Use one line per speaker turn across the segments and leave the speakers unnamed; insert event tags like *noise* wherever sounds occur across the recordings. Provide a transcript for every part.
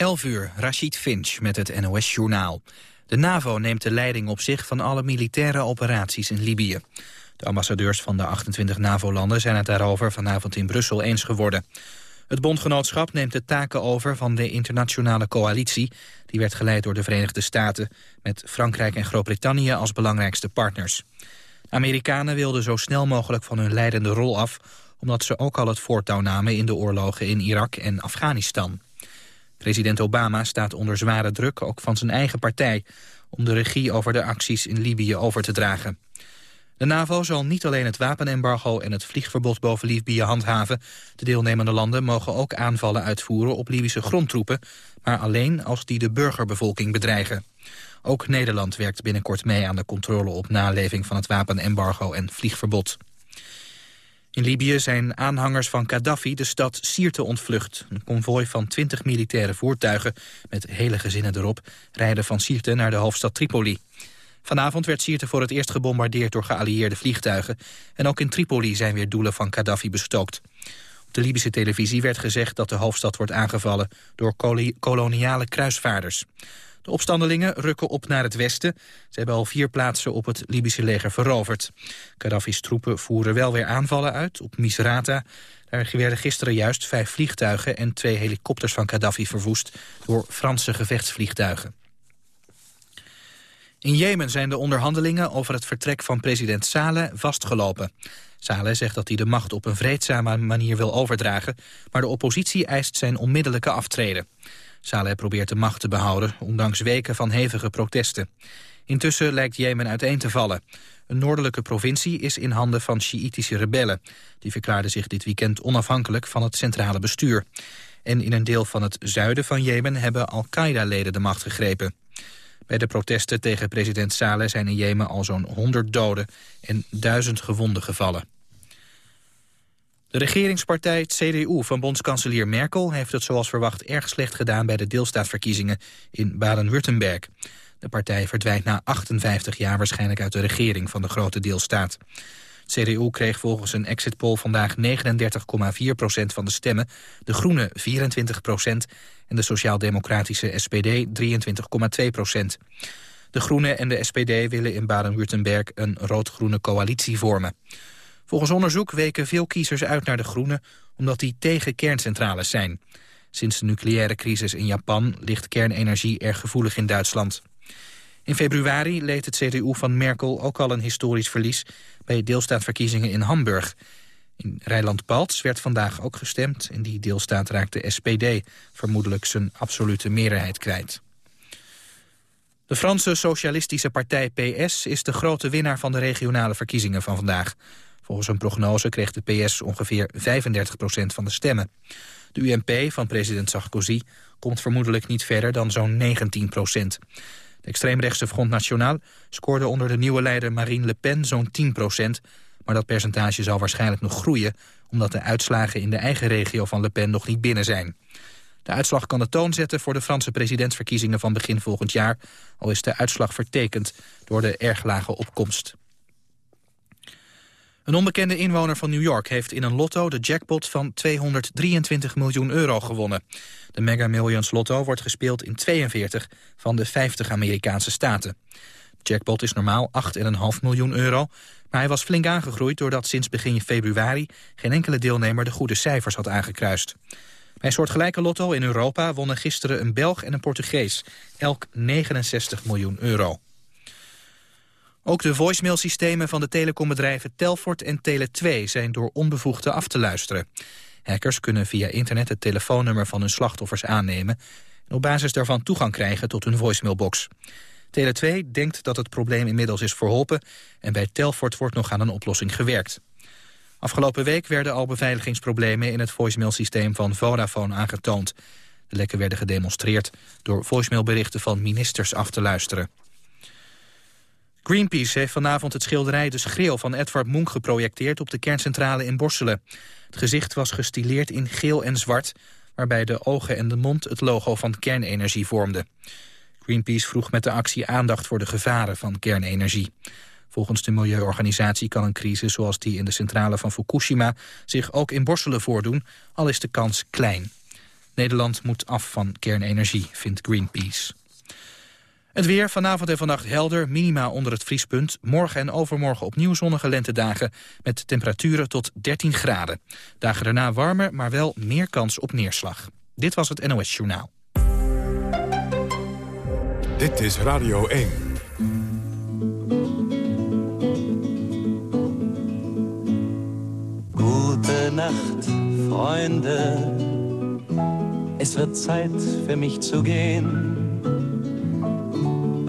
11 uur, Rashid Finch met het NOS-journaal. De NAVO neemt de leiding op zich van alle militaire operaties in Libië. De ambassadeurs van de 28 NAVO-landen zijn het daarover vanavond in Brussel eens geworden. Het bondgenootschap neemt de taken over van de internationale coalitie... die werd geleid door de Verenigde Staten... met Frankrijk en Groot-Brittannië als belangrijkste partners. De Amerikanen wilden zo snel mogelijk van hun leidende rol af... omdat ze ook al het voortouw namen in de oorlogen in Irak en Afghanistan. President Obama staat onder zware druk, ook van zijn eigen partij... om de regie over de acties in Libië over te dragen. De NAVO zal niet alleen het wapenembargo en het vliegverbod boven Libië handhaven. De deelnemende landen mogen ook aanvallen uitvoeren op Libische grondtroepen... maar alleen als die de burgerbevolking bedreigen. Ook Nederland werkt binnenkort mee aan de controle op naleving van het wapenembargo en vliegverbod. In Libië zijn aanhangers van Gaddafi de stad Sirte ontvlucht. Een konvooi van 20 militaire voertuigen, met hele gezinnen erop... rijden van Sirte naar de hoofdstad Tripoli. Vanavond werd Sirte voor het eerst gebombardeerd door geallieerde vliegtuigen. En ook in Tripoli zijn weer doelen van Gaddafi bestookt. Op de Libische televisie werd gezegd dat de hoofdstad wordt aangevallen... door koloniale kruisvaarders. De opstandelingen rukken op naar het westen. Ze hebben al vier plaatsen op het Libische leger veroverd. Gaddafi's troepen voeren wel weer aanvallen uit op Misrata. Daar werden gisteren juist vijf vliegtuigen en twee helikopters van Gaddafi verwoest... door Franse gevechtsvliegtuigen. In Jemen zijn de onderhandelingen over het vertrek van president Saleh vastgelopen. Saleh zegt dat hij de macht op een vreedzame manier wil overdragen... maar de oppositie eist zijn onmiddellijke aftreden. Saleh probeert de macht te behouden, ondanks weken van hevige protesten. Intussen lijkt Jemen uiteen te vallen. Een noordelijke provincie is in handen van Sjiïtische rebellen. Die verklaarden zich dit weekend onafhankelijk van het centrale bestuur. En in een deel van het zuiden van Jemen hebben Al-Qaeda-leden de macht gegrepen. Bij de protesten tegen president Saleh zijn in Jemen al zo'n 100 doden en duizend gewonden gevallen. De regeringspartij CDU van bondskanselier Merkel heeft het zoals verwacht erg slecht gedaan bij de deelstaatverkiezingen in Baden-Württemberg. De partij verdwijnt na 58 jaar waarschijnlijk uit de regering van de grote deelstaat. CDU kreeg volgens een exit poll vandaag 39,4% van de stemmen, de Groenen 24% en de sociaal-democratische SPD 23,2% De Groenen en de SPD willen in Baden-Württemberg een rood-groene coalitie vormen. Volgens onderzoek weken veel kiezers uit naar de Groenen... omdat die tegen kerncentrales zijn. Sinds de nucleaire crisis in Japan ligt kernenergie erg gevoelig in Duitsland. In februari leed het CDU van Merkel ook al een historisch verlies... bij deelstaatverkiezingen in Hamburg. In Rijnland-Palts werd vandaag ook gestemd. In die deelstaat raakte de SPD vermoedelijk zijn absolute meerderheid kwijt. De Franse socialistische partij PS is de grote winnaar van de regionale verkiezingen van vandaag. Volgens een prognose kreeg de PS ongeveer 35% van de stemmen. De UMP van president Sarkozy komt vermoedelijk niet verder dan zo'n 19% De extreemrechtse Front National scoorde onder de nieuwe leider Marine Le Pen zo'n 10% maar dat percentage zal waarschijnlijk nog groeien... omdat de uitslagen in de eigen regio van Le Pen nog niet binnen zijn. De uitslag kan de toon zetten voor de Franse presidentsverkiezingen van begin volgend jaar... al is de uitslag vertekend door de erg lage opkomst. Een onbekende inwoner van New York heeft in een lotto de jackpot van 223 miljoen euro gewonnen. De Mega Millions lotto wordt gespeeld in 42 van de 50 Amerikaanse staten. De jackpot is normaal 8,5 miljoen euro, maar hij was flink aangegroeid doordat sinds begin februari geen enkele deelnemer de goede cijfers had aangekruist. Bij een soortgelijke lotto in Europa wonnen gisteren een Belg en een Portugees, elk 69 miljoen euro. Ook de voicemailsystemen van de telecombedrijven Telfort en Tele2 zijn door onbevoegden af te luisteren. Hackers kunnen via internet het telefoonnummer van hun slachtoffers aannemen... en op basis daarvan toegang krijgen tot hun voicemailbox. Tele2 denkt dat het probleem inmiddels is verholpen... en bij Telfort wordt nog aan een oplossing gewerkt. Afgelopen week werden al beveiligingsproblemen in het voicemailsysteem van Vodafone aangetoond. De lekken werden gedemonstreerd door voicemailberichten van ministers af te luisteren. Greenpeace heeft vanavond het schilderij De Schreeuw van Edvard Munch geprojecteerd op de kerncentrale in Borselen. Het gezicht was gestileerd in geel en zwart, waarbij de ogen en de mond het logo van kernenergie vormden. Greenpeace vroeg met de actie aandacht voor de gevaren van kernenergie. Volgens de milieuorganisatie kan een crisis zoals die in de centrale van Fukushima zich ook in Borselen voordoen, al is de kans klein. Nederland moet af van kernenergie, vindt Greenpeace. Het weer vanavond en vannacht helder, minima onder het vriespunt. Morgen en overmorgen opnieuw zonnige lentedagen... met temperaturen tot 13 graden. Dagen daarna warmer, maar wel meer kans op neerslag. Dit was het NOS Journaal.
Dit is Radio 1.
Gute Nacht, Freunde. Es wird Zeit für mich zu gehen.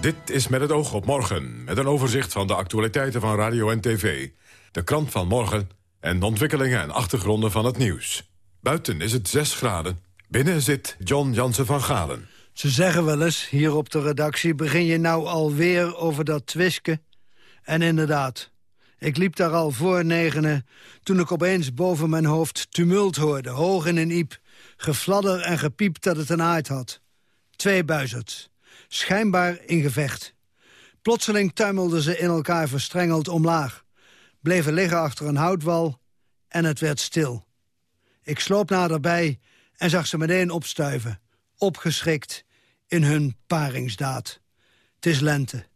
Dit is met het oog op morgen, met een overzicht van de actualiteiten van radio en tv. De krant van morgen en de ontwikkelingen en achtergronden van het nieuws. Buiten is het 6 graden. Binnen zit John Jansen van Galen.
Ze zeggen wel eens, hier op de redactie... begin je nou alweer over dat twisken? En inderdaad, ik liep daar al voor negenen... toen ik opeens boven mijn hoofd tumult hoorde, hoog in een iep... gefladder en gepiept dat het een aard had. Twee buizerds schijnbaar in gevecht. Plotseling tuimelden ze in elkaar verstrengeld omlaag. Bleven liggen achter een houtwal en het werd stil. Ik sloop naderbij en zag ze meteen opstuiven. Opgeschrikt in hun paringsdaad. Het is lente.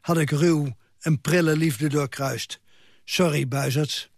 Had ik ruw een prille liefde doorkruist. Sorry, buizerds.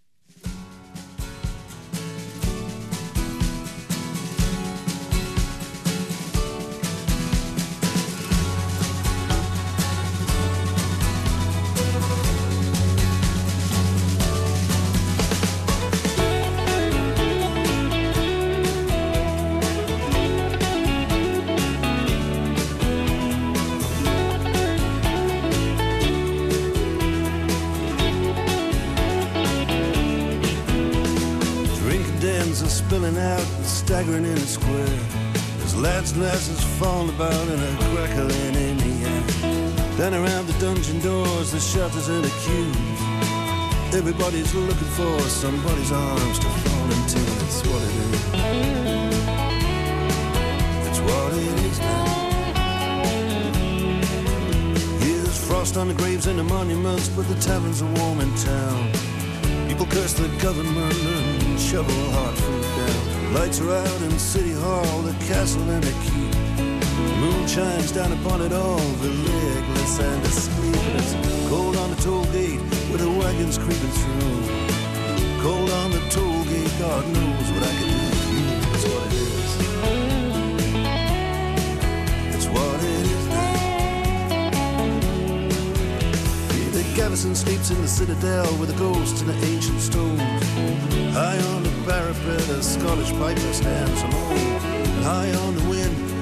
Then around the dungeon doors, the shutters and the queues. Everybody's looking for somebody's arms to fall into. That's what it is. That's what it is now. Here's frost on the graves and the monuments, but the taverns are warm in town. People curse the government and shovel hard food down. Lights are out in City Hall, the castle and the keep. Moon shines down upon it all, the legless and the sleepless. cold on the toll gate where the wagon's creeping through. Cold on the toll gate, God knows what I can do for you. That's what it is. It's what it is the garrison sleeps in the citadel with the ghosts and the ancient stones. High on the parapet, a Scottish piper stands alone. High on the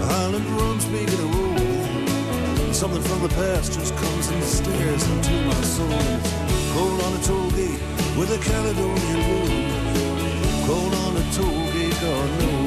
the Highland drums begin to roll. Something from the past just comes and stares into my soul. Cold on a toll gate with a Caledonian moon. Cold on a toll gate, God knows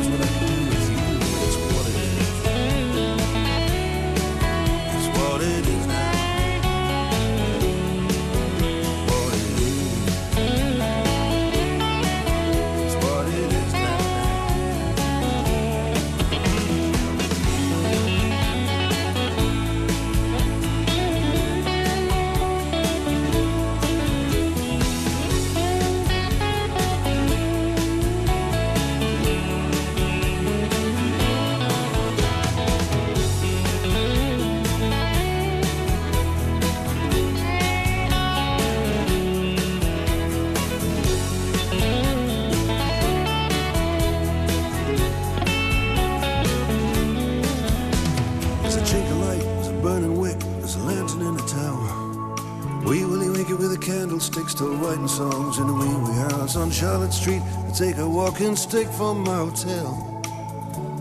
on Charlotte Street. I take a walking stick from my hotel.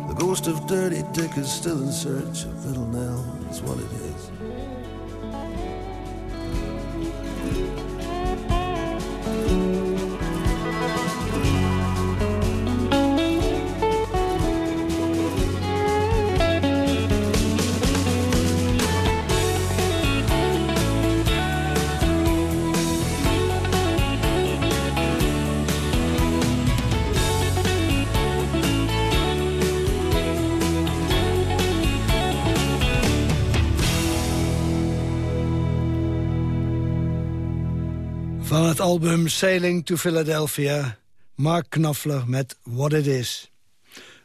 The ghost of Dirty Dick is still in search of Little Nell. That's what it is.
Album Sailing to Philadelphia, Mark Knopfler met What It Is.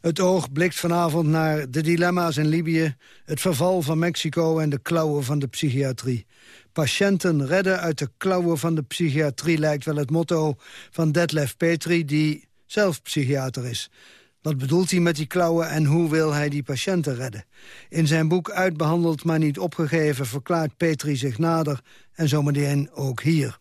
Het oog blikt vanavond naar de dilemma's in Libië... het verval van Mexico en de klauwen van de psychiatrie. Patiënten redden uit de klauwen van de psychiatrie... lijkt wel het motto van Detlef Petri, die zelf psychiater is. Wat bedoelt hij met die klauwen en hoe wil hij die patiënten redden? In zijn boek Uitbehandeld maar niet opgegeven... verklaart Petri zich nader en zometeen ook hier.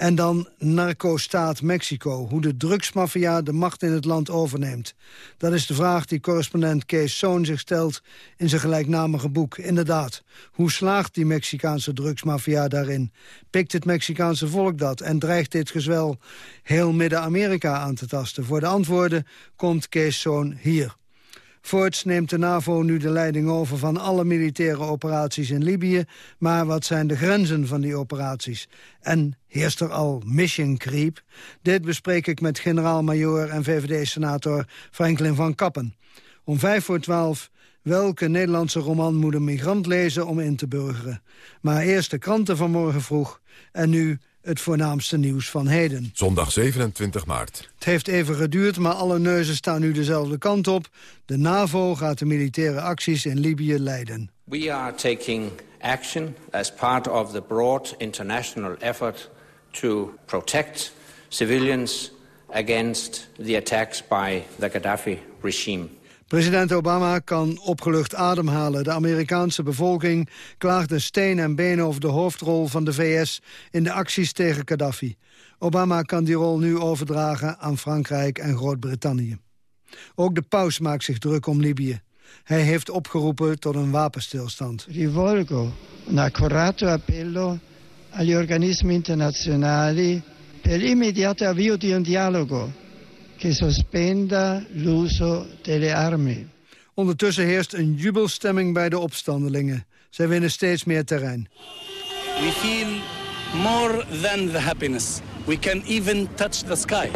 En dan narco-staat Mexico, hoe de drugsmafia de macht in het land overneemt. Dat is de vraag die correspondent Kees Zoon zich stelt in zijn gelijknamige boek. Inderdaad, hoe slaagt die Mexicaanse drugsmafia daarin? Pikt het Mexicaanse volk dat en dreigt dit gezwel heel Midden-Amerika aan te tasten? Voor de antwoorden komt Kees Zoon hier. Voorts neemt de NAVO nu de leiding over van alle militaire operaties in Libië. Maar wat zijn de grenzen van die operaties? En heerst er al mission creep? Dit bespreek ik met generaal-majoor en VVD-senator Franklin van Kappen. Om vijf voor twaalf welke Nederlandse roman moet een migrant lezen om in te burgeren. Maar eerst de kranten van morgen vroeg en nu het voornaamste nieuws van heden.
Zondag 27 maart.
Het heeft even geduurd, maar alle neuzen staan nu dezelfde kant op. De NAVO gaat de militaire acties in Libië leiden.
We are taking action as part of the broad international effort to protect civilians against the attacks by the Gaddafi regime.
President Obama kan opgelucht ademhalen. De Amerikaanse bevolking klaagde steen en been over de hoofdrol van de VS in de acties tegen Gaddafi. Obama kan die rol nu overdragen aan Frankrijk en Groot-Brittannië. Ook de paus maakt zich druk om Libië. Hij heeft opgeroepen tot een wapenstilstand.
Rivolgo un accorato appello agli organismi internazionali per immediato avvio di un dialogo che sospenda l'uso delle armi.
Ondertussen heerst een jubelstemming bij de opstandelingen. Zij winnen steeds meer terrein.
We feel more than the happiness. We can even touch the sky.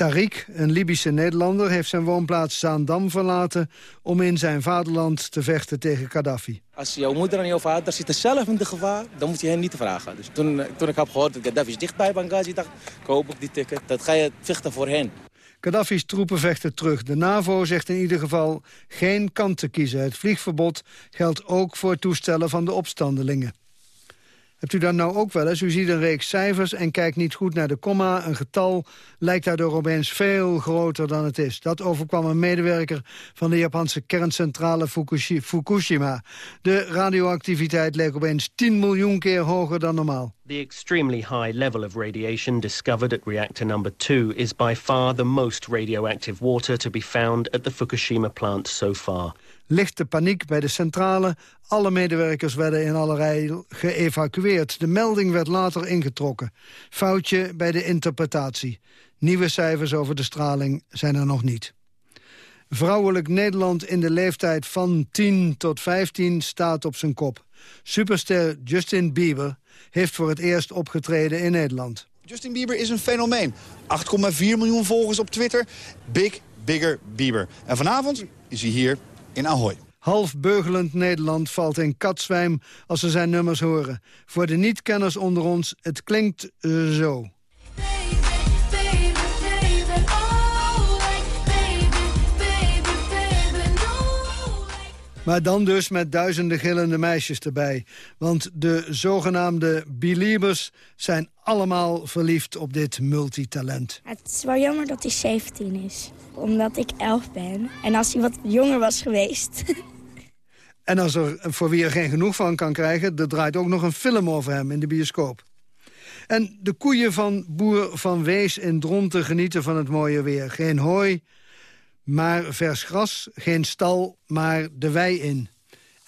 Tariq, een Libische Nederlander, heeft zijn woonplaats Zaandam verlaten... om in zijn vaderland te vechten tegen Gaddafi.
Als jouw moeder en jouw vader zitten zelf in de gevaar, dan moet je hen niet vragen. Dus toen, toen ik heb gehoord dat Gaddafi is dichtbij Benghazi, dacht ik, koop ook die ticket. Dat ga je vechten voor hen.
Gaddafi's troepen vechten terug. De NAVO zegt in ieder geval geen kant te kiezen. Het vliegverbod geldt ook voor toestellen van de opstandelingen. Hebt u dat nou ook wel eens? U ziet een reeks cijfers en kijkt niet goed naar de komma. Een getal lijkt daardoor opeens veel groter dan het is. Dat overkwam een medewerker van de Japanse kerncentrale Fukushima. De radioactiviteit leek opeens 10 miljoen keer hoger dan normaal.
The extremely high level of radiation discovered at reactor number 2 is by far the most radioactive water to be found at the Fukushima plant so far
lichte paniek bij de centrale. Alle medewerkers werden in alle rij geëvacueerd. De melding werd later ingetrokken. Foutje bij de interpretatie. Nieuwe cijfers over de straling zijn er nog niet. Vrouwelijk Nederland in de leeftijd van 10 tot 15 staat op zijn kop. Superster Justin Bieber heeft voor het eerst opgetreden in Nederland.
Justin Bieber is een fenomeen. 8,4 miljoen volgers op Twitter. Big, bigger Bieber. En vanavond is hij hier in Ahoy.
Half beugelend Nederland valt in katzwijm als ze zijn nummers horen. Voor de niet-kenners onder ons, het klinkt uh, zo. Maar dan dus met duizenden gillende meisjes erbij. Want de zogenaamde believers zijn allemaal verliefd op dit multitalent.
Het is wel jammer dat hij 17 is, omdat ik 11 ben. En als hij wat jonger was geweest... *laughs*
En als er voor wie er geen genoeg van kan krijgen... er draait ook nog een film over hem in de bioscoop. En de koeien van boer Van Wees in Dronten genieten van het mooie weer. Geen hooi, maar vers gras, geen stal, maar de wei in.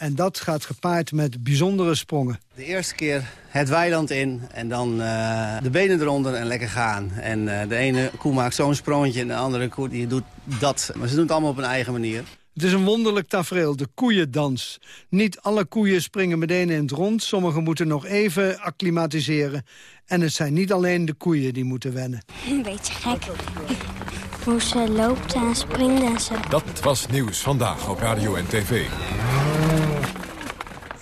En dat gaat gepaard met bijzondere sprongen.
De eerste keer het weiland in en dan uh, de benen eronder en lekker gaan. En uh, de ene koe maakt zo'n sprongetje en de andere koe die doet dat. Maar ze doen het allemaal op hun eigen manier.
Het is een wonderlijk tafereel, de koeiendans. Niet alle koeien springen meteen in het rond. Sommige moeten nog even acclimatiseren. En het zijn niet alleen de koeien die moeten wennen.
Een beetje gek. Hoe ze loopt en springt en zo.
Dat was Nieuws Vandaag op Radio en TV.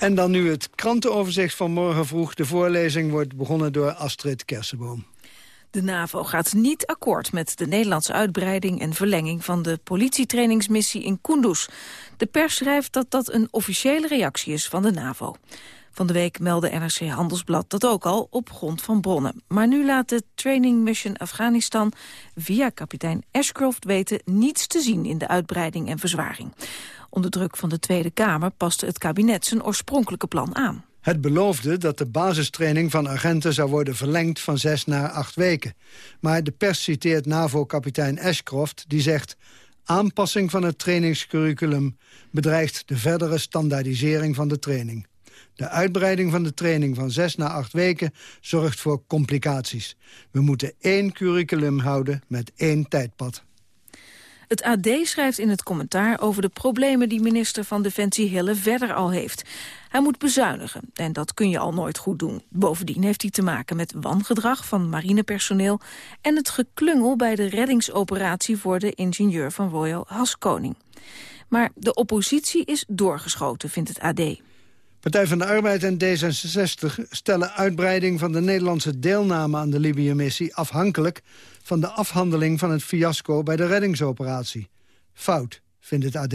En dan nu het krantenoverzicht van morgen vroeg. De voorlezing wordt begonnen door Astrid Kersenboom.
De NAVO gaat niet akkoord met de Nederlandse uitbreiding en verlenging van de politietrainingsmissie in Kunduz. De pers schrijft dat dat een officiële reactie is van de NAVO. Van de week meldde NRC Handelsblad dat ook al op grond van bronnen. Maar nu laat de Training Mission Afghanistan via kapitein Ashcroft weten niets te zien in de uitbreiding en verzwaring. Onder druk van de Tweede Kamer paste het kabinet zijn oorspronkelijke plan aan.
Het beloofde dat de basistraining van agenten zou worden verlengd van zes naar acht weken. Maar de pers citeert NAVO-kapitein Ashcroft die zegt... aanpassing van het trainingscurriculum bedreigt de verdere standaardisering van de training. De uitbreiding van de training van zes naar acht weken zorgt voor complicaties. We moeten één curriculum houden met één tijdpad.
Het AD schrijft in het commentaar over de problemen die minister van Defensie Hille verder al heeft. Hij moet bezuinigen en dat kun je al nooit goed doen. Bovendien heeft hij te maken met wangedrag van marinepersoneel... en het geklungel bij de reddingsoperatie voor de ingenieur van Royal Haskoning. Maar de oppositie is doorgeschoten, vindt het AD.
Partij van de Arbeid en D66 stellen uitbreiding van de Nederlandse deelname aan de Libië-missie afhankelijk van de afhandeling van het fiasco bij de reddingsoperatie. Fout, vindt het AD.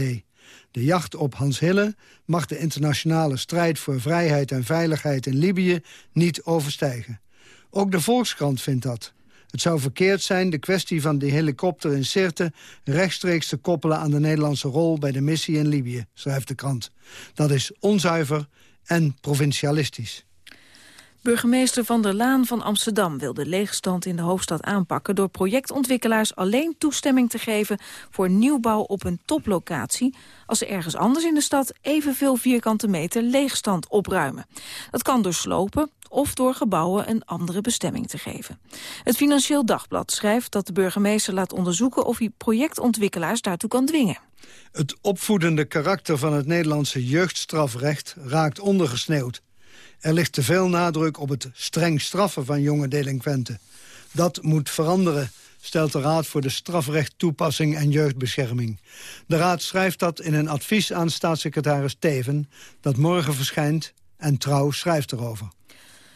De jacht op Hans Hille mag de internationale strijd voor vrijheid en veiligheid in Libië niet overstijgen. Ook de Volkskrant vindt dat. Het zou verkeerd zijn de kwestie van de helikopter in Sirte... rechtstreeks te koppelen aan de Nederlandse rol bij de missie in Libië, schrijft de krant. Dat is onzuiver en provincialistisch.
Burgemeester Van der Laan van Amsterdam wil de leegstand in de hoofdstad aanpakken... door projectontwikkelaars alleen toestemming te geven voor nieuwbouw op een toplocatie... als ze ergens anders in de stad evenveel vierkante meter leegstand opruimen. Dat kan door slopen of door gebouwen een andere bestemming te geven. Het Financieel Dagblad schrijft dat de burgemeester laat onderzoeken... of hij projectontwikkelaars daartoe kan dwingen.
Het opvoedende karakter van het Nederlandse jeugdstrafrecht raakt ondergesneeuwd. Er ligt te veel nadruk op het streng straffen van jonge delinquenten. Dat moet veranderen, stelt de Raad voor de Strafrecht Toepassing en Jeugdbescherming. De Raad schrijft dat in een advies aan staatssecretaris Teven... dat morgen verschijnt en Trouw schrijft erover.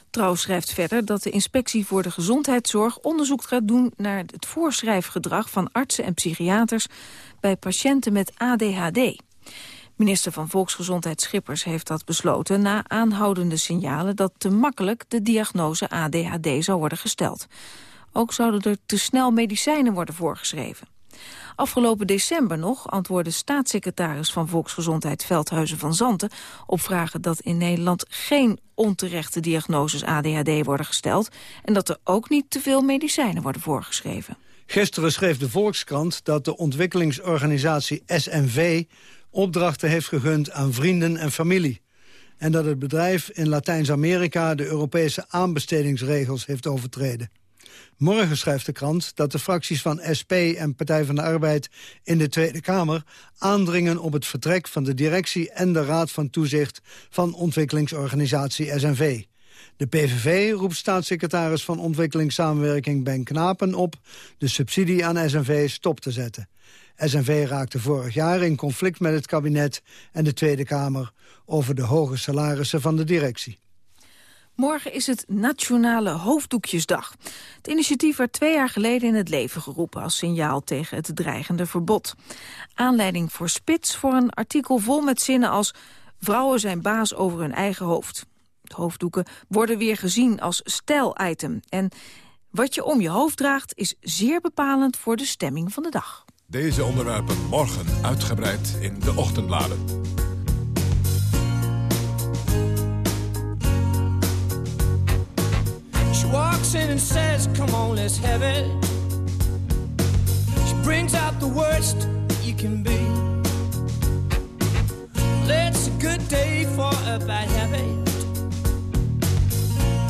Trouw schrijft verder dat de Inspectie voor de Gezondheidszorg onderzoek gaat doen naar het voorschrijfgedrag van artsen en psychiaters bij patiënten met ADHD. Minister van Volksgezondheid Schippers heeft dat besloten... na aanhoudende signalen dat te makkelijk de diagnose ADHD zou worden gesteld. Ook zouden er te snel medicijnen worden voorgeschreven. Afgelopen december nog antwoordde staatssecretaris van Volksgezondheid Veldhuizen van Zanten op vragen dat in Nederland geen onterechte diagnoses ADHD worden gesteld en dat er ook niet te veel medicijnen worden voorgeschreven.
Gisteren schreef de Volkskrant dat de ontwikkelingsorganisatie SNV opdrachten heeft gegund aan vrienden en familie. En dat het bedrijf in Latijns-Amerika de Europese aanbestedingsregels heeft overtreden. Morgen schrijft de krant dat de fracties van SP en Partij van de Arbeid in de Tweede Kamer aandringen op het vertrek van de directie en de Raad van Toezicht van ontwikkelingsorganisatie SNV. De PVV roept staatssecretaris van Ontwikkelingssamenwerking Ben Knapen op de subsidie aan SNV stop te zetten. SNV raakte vorig jaar in conflict met het kabinet en de Tweede Kamer over de hoge salarissen van de directie.
Morgen is het Nationale Hoofddoekjesdag. Het initiatief werd twee jaar geleden in het leven geroepen... als signaal tegen het dreigende verbod. Aanleiding voor Spits voor een artikel vol met zinnen als... vrouwen zijn baas over hun eigen hoofd. Hoofddoeken worden weer gezien als stijl-item. En wat je om je hoofd draagt is zeer bepalend voor de stemming van de dag.
Deze onderwerpen morgen uitgebreid in de ochtendbladen.
She walks in and says, come on, let's have it. She brings out the worst you can be. It's a good day for a bad habit.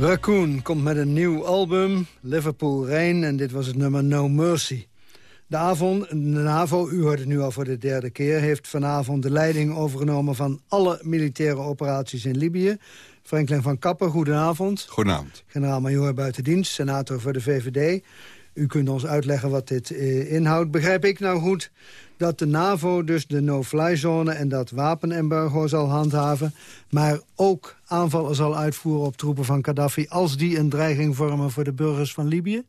Raccoon komt met een nieuw album, Liverpool Rain, en dit was het nummer No Mercy. De, avond, de NAVO, u hoort het nu al voor de derde keer... heeft vanavond de leiding overgenomen van alle militaire operaties in Libië. Franklin van Kappen, goedenavond.
Goedenavond.
Generaal-majoor buiten dienst, senator voor de VVD. U kunt ons uitleggen wat dit eh, inhoudt. Begrijp ik nou goed dat de NAVO dus de no-fly-zone... en dat wapenembargo zal handhaven... maar ook aanvallen zal uitvoeren op troepen van Gaddafi... als die een dreiging vormen voor de burgers van Libië?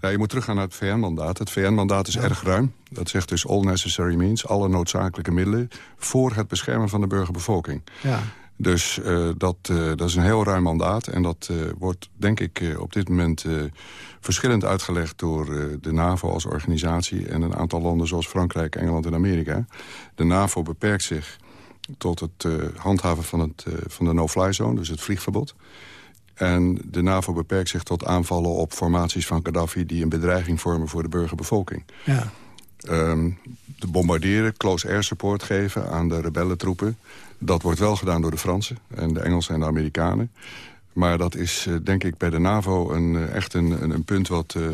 Ja, je moet teruggaan naar het VN-mandaat. Het VN-mandaat is erg ruim. Dat zegt dus all necessary means, alle noodzakelijke middelen... voor het beschermen van de burgerbevolking.
Ja.
Dus uh, dat, uh, dat is een heel ruim mandaat. En dat uh, wordt, denk ik, op dit moment verschillend uitgelegd... door de NAVO als organisatie en een aantal landen zoals Frankrijk, Engeland en Amerika. De NAVO beperkt zich tot het handhaven van, het, van de no-fly zone, dus het vliegverbod. En de NAVO beperkt zich tot aanvallen op formaties van Gaddafi... die een bedreiging vormen voor de burgerbevolking.
Ja.
Um, de bombarderen, close air support geven aan de rebellentroepen... dat wordt wel gedaan door de Fransen en de Engelsen en de Amerikanen. Maar dat is, uh, denk ik, bij de NAVO een, uh, echt een, een, een, punt... wat, uh,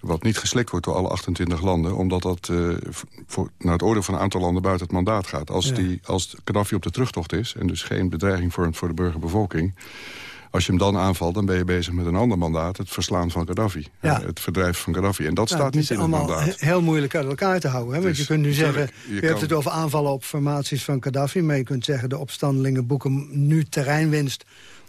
wat niet geslikt wordt door alle 28 landen... omdat dat voor, naar het oordeel van een aantal landen buiten het mandaat gaat. Als, ja. die, als Gaddafi op de terugtocht is... en dus geen bedreiging vormt voor de burgerbevolking... Als je hem dan aanvalt, dan ben je bezig met een ander mandaat. Het verslaan van Gaddafi.
Ja.
Het verdrijven van Gaddafi. En dat
ja,
staat niet in het mandaat.
Het is allemaal heel moeilijk uit elkaar te houden. Hè? Want
Dus,
je kunt nu zeggen,
je
je,
kan-
hebt het over aanvallen op formaties van Gaddafi. Maar je kunt zeggen, de opstandelingen boeken nu terreinwinst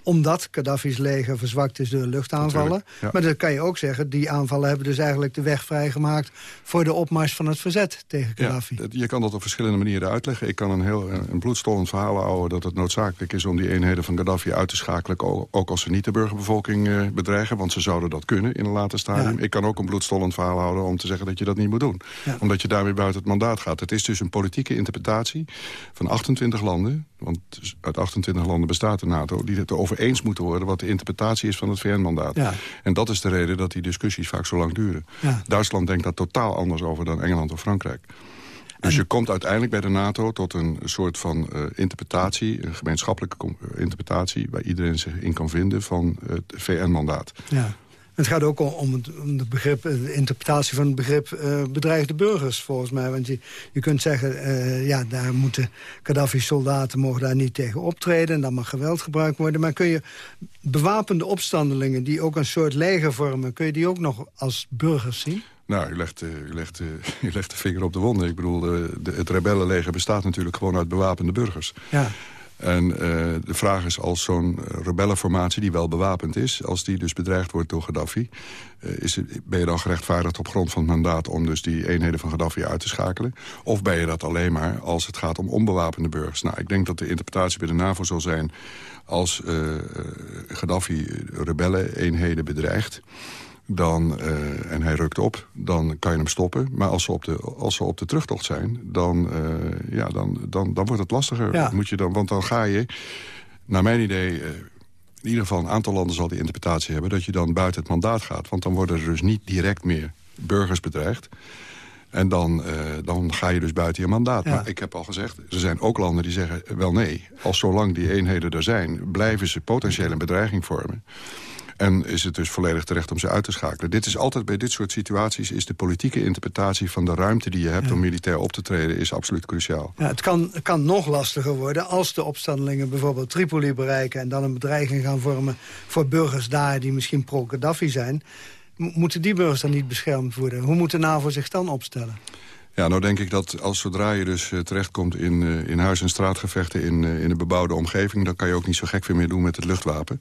omdat Gaddafi's leger verzwakt is door luchtaanvallen.
Ja.
Maar dan kan je ook zeggen, die aanvallen hebben dus eigenlijk de weg vrijgemaakt... voor de opmars van het verzet tegen
Ja,
Gaddafi.
dat- je kan dat op verschillende manieren uitleggen. Ik kan een heel een bloedstollend verhaal houden dat het noodzakelijk is om die eenheden van Gaddafi uit te schakelen. Ook, als ze niet de burgerbevolking eh, bedreigen, want ze zouden dat kunnen in een later stadium.
Ja.
Ik kan ook een bloedstollend verhaal houden om te zeggen dat je dat niet moet doen.
Ja.
Omdat je daarmee buiten het mandaat gaat. Het is dus een politieke interpretatie van 28 landen, want uit 28 landen bestaat de NATO, die het erover eens moeten worden wat de interpretatie is van het VN-mandaat.
Ja.
En dat is de reden dat die discussies vaak zo lang duren.
Ja.
Duitsland denkt daar totaal anders over dan Engeland of Frankrijk. Dus je komt uiteindelijk bij de NATO tot een soort van eh, interpretatie... een gemeenschappelijke eh, interpretatie... waar iedereen zich in kan vinden van het VN-mandaat.
Ja. Het gaat ook om- het, om het begrip, de interpretatie van het begrip eh, bedreigde burgers, volgens mij. Want je, je kunt zeggen, eh, ja, daar moeten Gaddafi-soldaten mogen daar niet tegen optreden... en dan mag geweld gebruikt worden. Maar kun je bewapende opstandelingen die ook een soort leger vormen... kun je die ook nog als burgers zien?
Nou, u legt, eh, u, legt, eh, *laughs* u legt de vinger op de wonden. Ik bedoel, eh, de, het rebellenleger bestaat natuurlijk gewoon uit bewapende burgers.
Ja.
En uh, de vraag is als zo'n rebellenformatie, die wel bewapend is... als die dus bedreigd wordt door Gaddafi... Uh, is ben je dan gerechtvaardigd op grond van het mandaat... om dus die eenheden van Gaddafi uit te schakelen? Of ben je dat alleen maar als het gaat om onbewapende burgers? Nou, ik denk dat de interpretatie bij de NAVO zal zijn... als uh, Gaddafi rebellen-eenheden bedreigt dan, uh, en hij rukt op, dan kan je hem stoppen. Maar als ze op de, als ze op de terugtocht zijn, dan, uh, ja, dan, dan, dan wordt het lastiger.
Ja.
Moet je dan, want dan ga je, naar mijn idee... Uh, in ieder geval een aantal landen zal die interpretatie hebben... dat je dan buiten het mandaat gaat. Want dan worden er dus niet direct meer burgers bedreigd. En dan, uh, dan ga je dus buiten je mandaat.
Ja.
Maar ik heb al gezegd, er zijn ook landen die zeggen... wel nee, als zolang die eenheden er zijn... blijven ze potentieel een bedreiging vormen. En is het dus volledig terecht om ze uit te schakelen. Dit is altijd bij dit soort situaties... is de politieke interpretatie van de ruimte die je hebt...
Ja.
om militair op te treden, is absoluut cruciaal.
Ja, het kan, kan nog lastiger worden als de opstandelingen bijvoorbeeld Tripoli bereiken... en dan een bedreiging gaan vormen voor burgers daar die misschien pro-Gaddafi zijn. Moeten die burgers dan niet beschermd worden? Hoe moet de NAVO zich dan opstellen?
Ja, nou denk ik dat als zodra je dus uh, terechtkomt in, uh, in huis- en straatgevechten in, uh, in een bebouwde omgeving... dan kan je ook niet zo gek veel meer doen met het luchtwapen.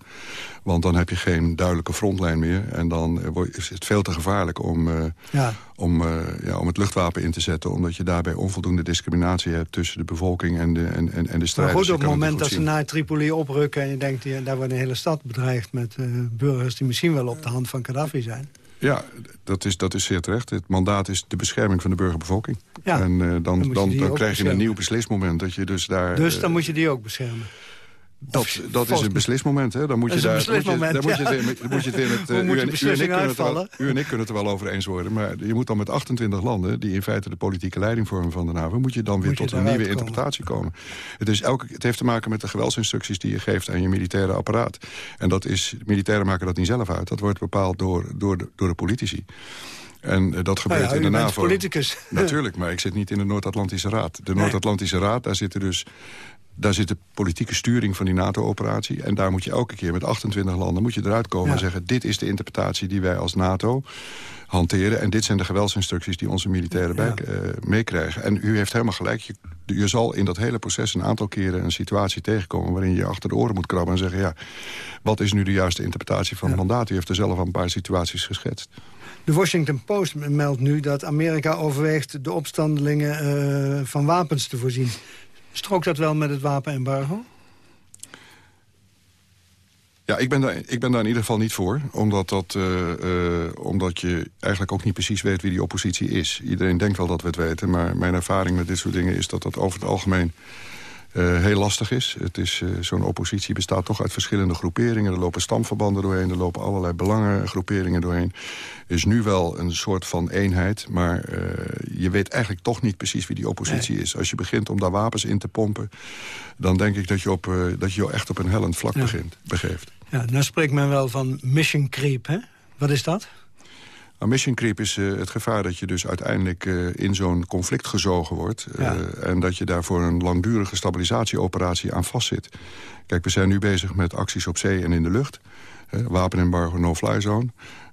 Want dan heb je geen duidelijke frontlijn meer. En dan is het veel te gevaarlijk om,
ja.
om, ja, om het luchtwapen in te zetten. Omdat je daarbij onvoldoende discriminatie hebt tussen de bevolking en de, en, en, en de strijders.
Maar goed, op het moment dat ze naar Tripoli oprukken... en je denkt, die, daar wordt een hele stad bedreigd met burgers... die misschien wel op de hand van Gaddafi zijn...
Ja, dat is, dat is zeer terecht. Het mandaat is de bescherming van de burgerbevolking.
Ja,
en uh, dan,
dan,
dan, dan krijg je een nieuw beslismoment. Dat je dus daar,
dus dan uh, moet je die ook beschermen?
Dat, dat is een beslismoment, hè? Dan moet je daar, dan moet je, dan moet je, het, moet je het weer met...
Uh,
u, en,
u, en ik
het wel, u en ik kunnen het er wel over eens worden. Maar je moet dan met 28 landen... die in feite de politieke leiding vormen van de NAVO... moet je dan weer
moet
tot een nieuwe komen. interpretatie komen. Het, is elke, het heeft te maken met de geweldsinstructies die je geeft... aan je militaire apparaat. En dat is, militairen maken dat niet zelf uit. Dat wordt bepaald door, door, de, door de politici. En uh, dat gebeurt
nou ja,
in de NAVO.
politicus.
Natuurlijk, maar ik zit niet in de Noord-Atlantische Raad. De Noord-Atlantische Raad, daar zitten dus daar zit de politieke sturing van die NATO-operatie. En daar moet je elke keer met 28 landen moet je eruit komen
ja.
en zeggen... dit is de interpretatie die wij als NATO hanteren. En dit zijn de geweldsinstructies die onze militairen ja. uh, meekrijgen. En u heeft helemaal gelijk. Je, je zal in dat hele proces een aantal keren een situatie tegenkomen... waarin je achter de oren moet krabben en zeggen... ja, wat is nu de juiste interpretatie van ja. het mandaat? U heeft er zelf al een paar situaties geschetst.
De Washington Post meldt nu dat Amerika overweegt... de opstandelingen uh, van wapens te voorzien. Strookt dat wel met het wapenembargo?
Ja, ik ben, daar, ik ben daar in ieder geval niet voor. Omdat, dat, uh, uh, omdat je eigenlijk ook niet precies weet wie die oppositie is. Iedereen denkt wel dat we het weten. Maar mijn ervaring met dit soort dingen is dat dat over het algemeen... Uh, heel lastig is. Het is uh, Zo'n oppositie bestaat toch uit verschillende groeperingen. Er lopen stamverbanden doorheen, er lopen allerlei belangengroeperingen doorheen. Er is nu wel een soort van eenheid, maar uh, je weet eigenlijk toch niet precies wie die oppositie nee. is. Als je begint om daar wapens in te pompen, dan denk ik dat je, op, dat je echt op een hellend vlak ja. begint, begeeft.
Ja, nou spreekt men wel van mission creep, hè? Wat is dat?
Nou, mission creep is uh, het gevaar dat je dus uiteindelijk uh, in zo'n conflict gezogen wordt. Uh, ja. En dat je daarvoor een langdurige stabilisatieoperatie aan vastzit. Kijk, we zijn nu bezig met acties op zee en in de lucht. wapenembargo, no-fly zone.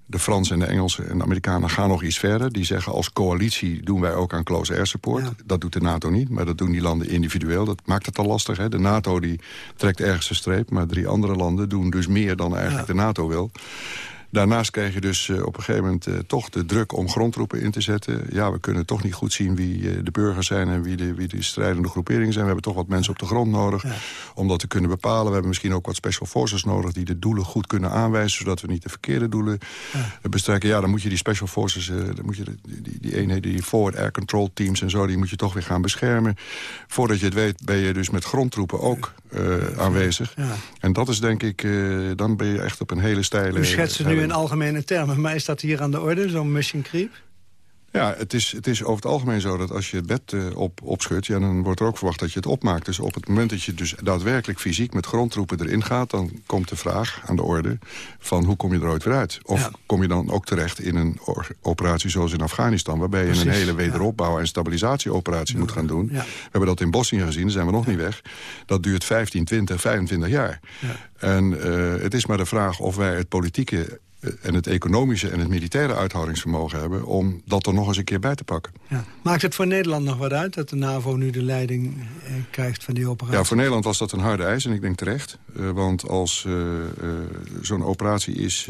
De Fransen en de Engelsen en de Amerikanen gaan nog iets verder. Die zeggen als coalitie doen wij ook aan close air support. Ja. Dat doet de NATO niet, maar dat doen die landen individueel. Dat maakt het al lastig. Hè? De NATO die trekt ergens een streep, maar drie andere landen doen dus meer dan eigenlijk ja. de NATO wil. Daarnaast krijg je dus uh, op een gegeven moment uh, toch de druk om grondtroepen in te zetten. Ja, we kunnen toch niet goed zien wie uh, de burgers zijn en wie de, wie de strijdende groeperingen zijn. We hebben toch wat mensen op de grond nodig ja. om dat te kunnen bepalen. We hebben misschien ook wat special forces nodig die de doelen goed kunnen aanwijzen... zodat we niet de verkeerde doelen ja. bestrijken. Ja, dan moet je die special forces, dan moet je die, die eenheden, die forward air control teams en zo... die moet je toch weer gaan beschermen. Voordat je het weet ben je dus met grondtroepen ook aanwezig.
Ja.
En dat is denk ik, dan ben je echt op een hele steile...
U nu in algemene termen, maar is dat hier aan de orde, zo'n mission creep?
Ja, het is, het is over het algemeen zo dat als je het bed uh, op, opschudt... Ja, dan wordt er ook verwacht dat je het opmaakt. Dus op het moment dat je dus daadwerkelijk fysiek met grondtroepen erin gaat... dan komt de vraag aan de orde van hoe kom je er ooit weer uit? Of ja. kom je dan ook terecht in een operatie zoals in Afghanistan... waarbij je een hele wederopbouw- en stabilisatieoperatie ja. moet gaan doen. We hebben dat in Bosnië gezien, daar zijn we nog niet weg. Dat duurt 15, 20, 25 jaar. En uh, het is maar de vraag of wij het politieke eh, en het economische en het militaire uithoudingsvermogen hebben... om dat er nog eens een keer bij te pakken.
Ja. Maakt het voor Nederland nog wat uit dat de NAVO nu de leiding eh, krijgt van die operatie?
Ja, voor Nederland was dat een harde eis en ik denk terecht. Uh, want als uh, uh, zo'n operatie is,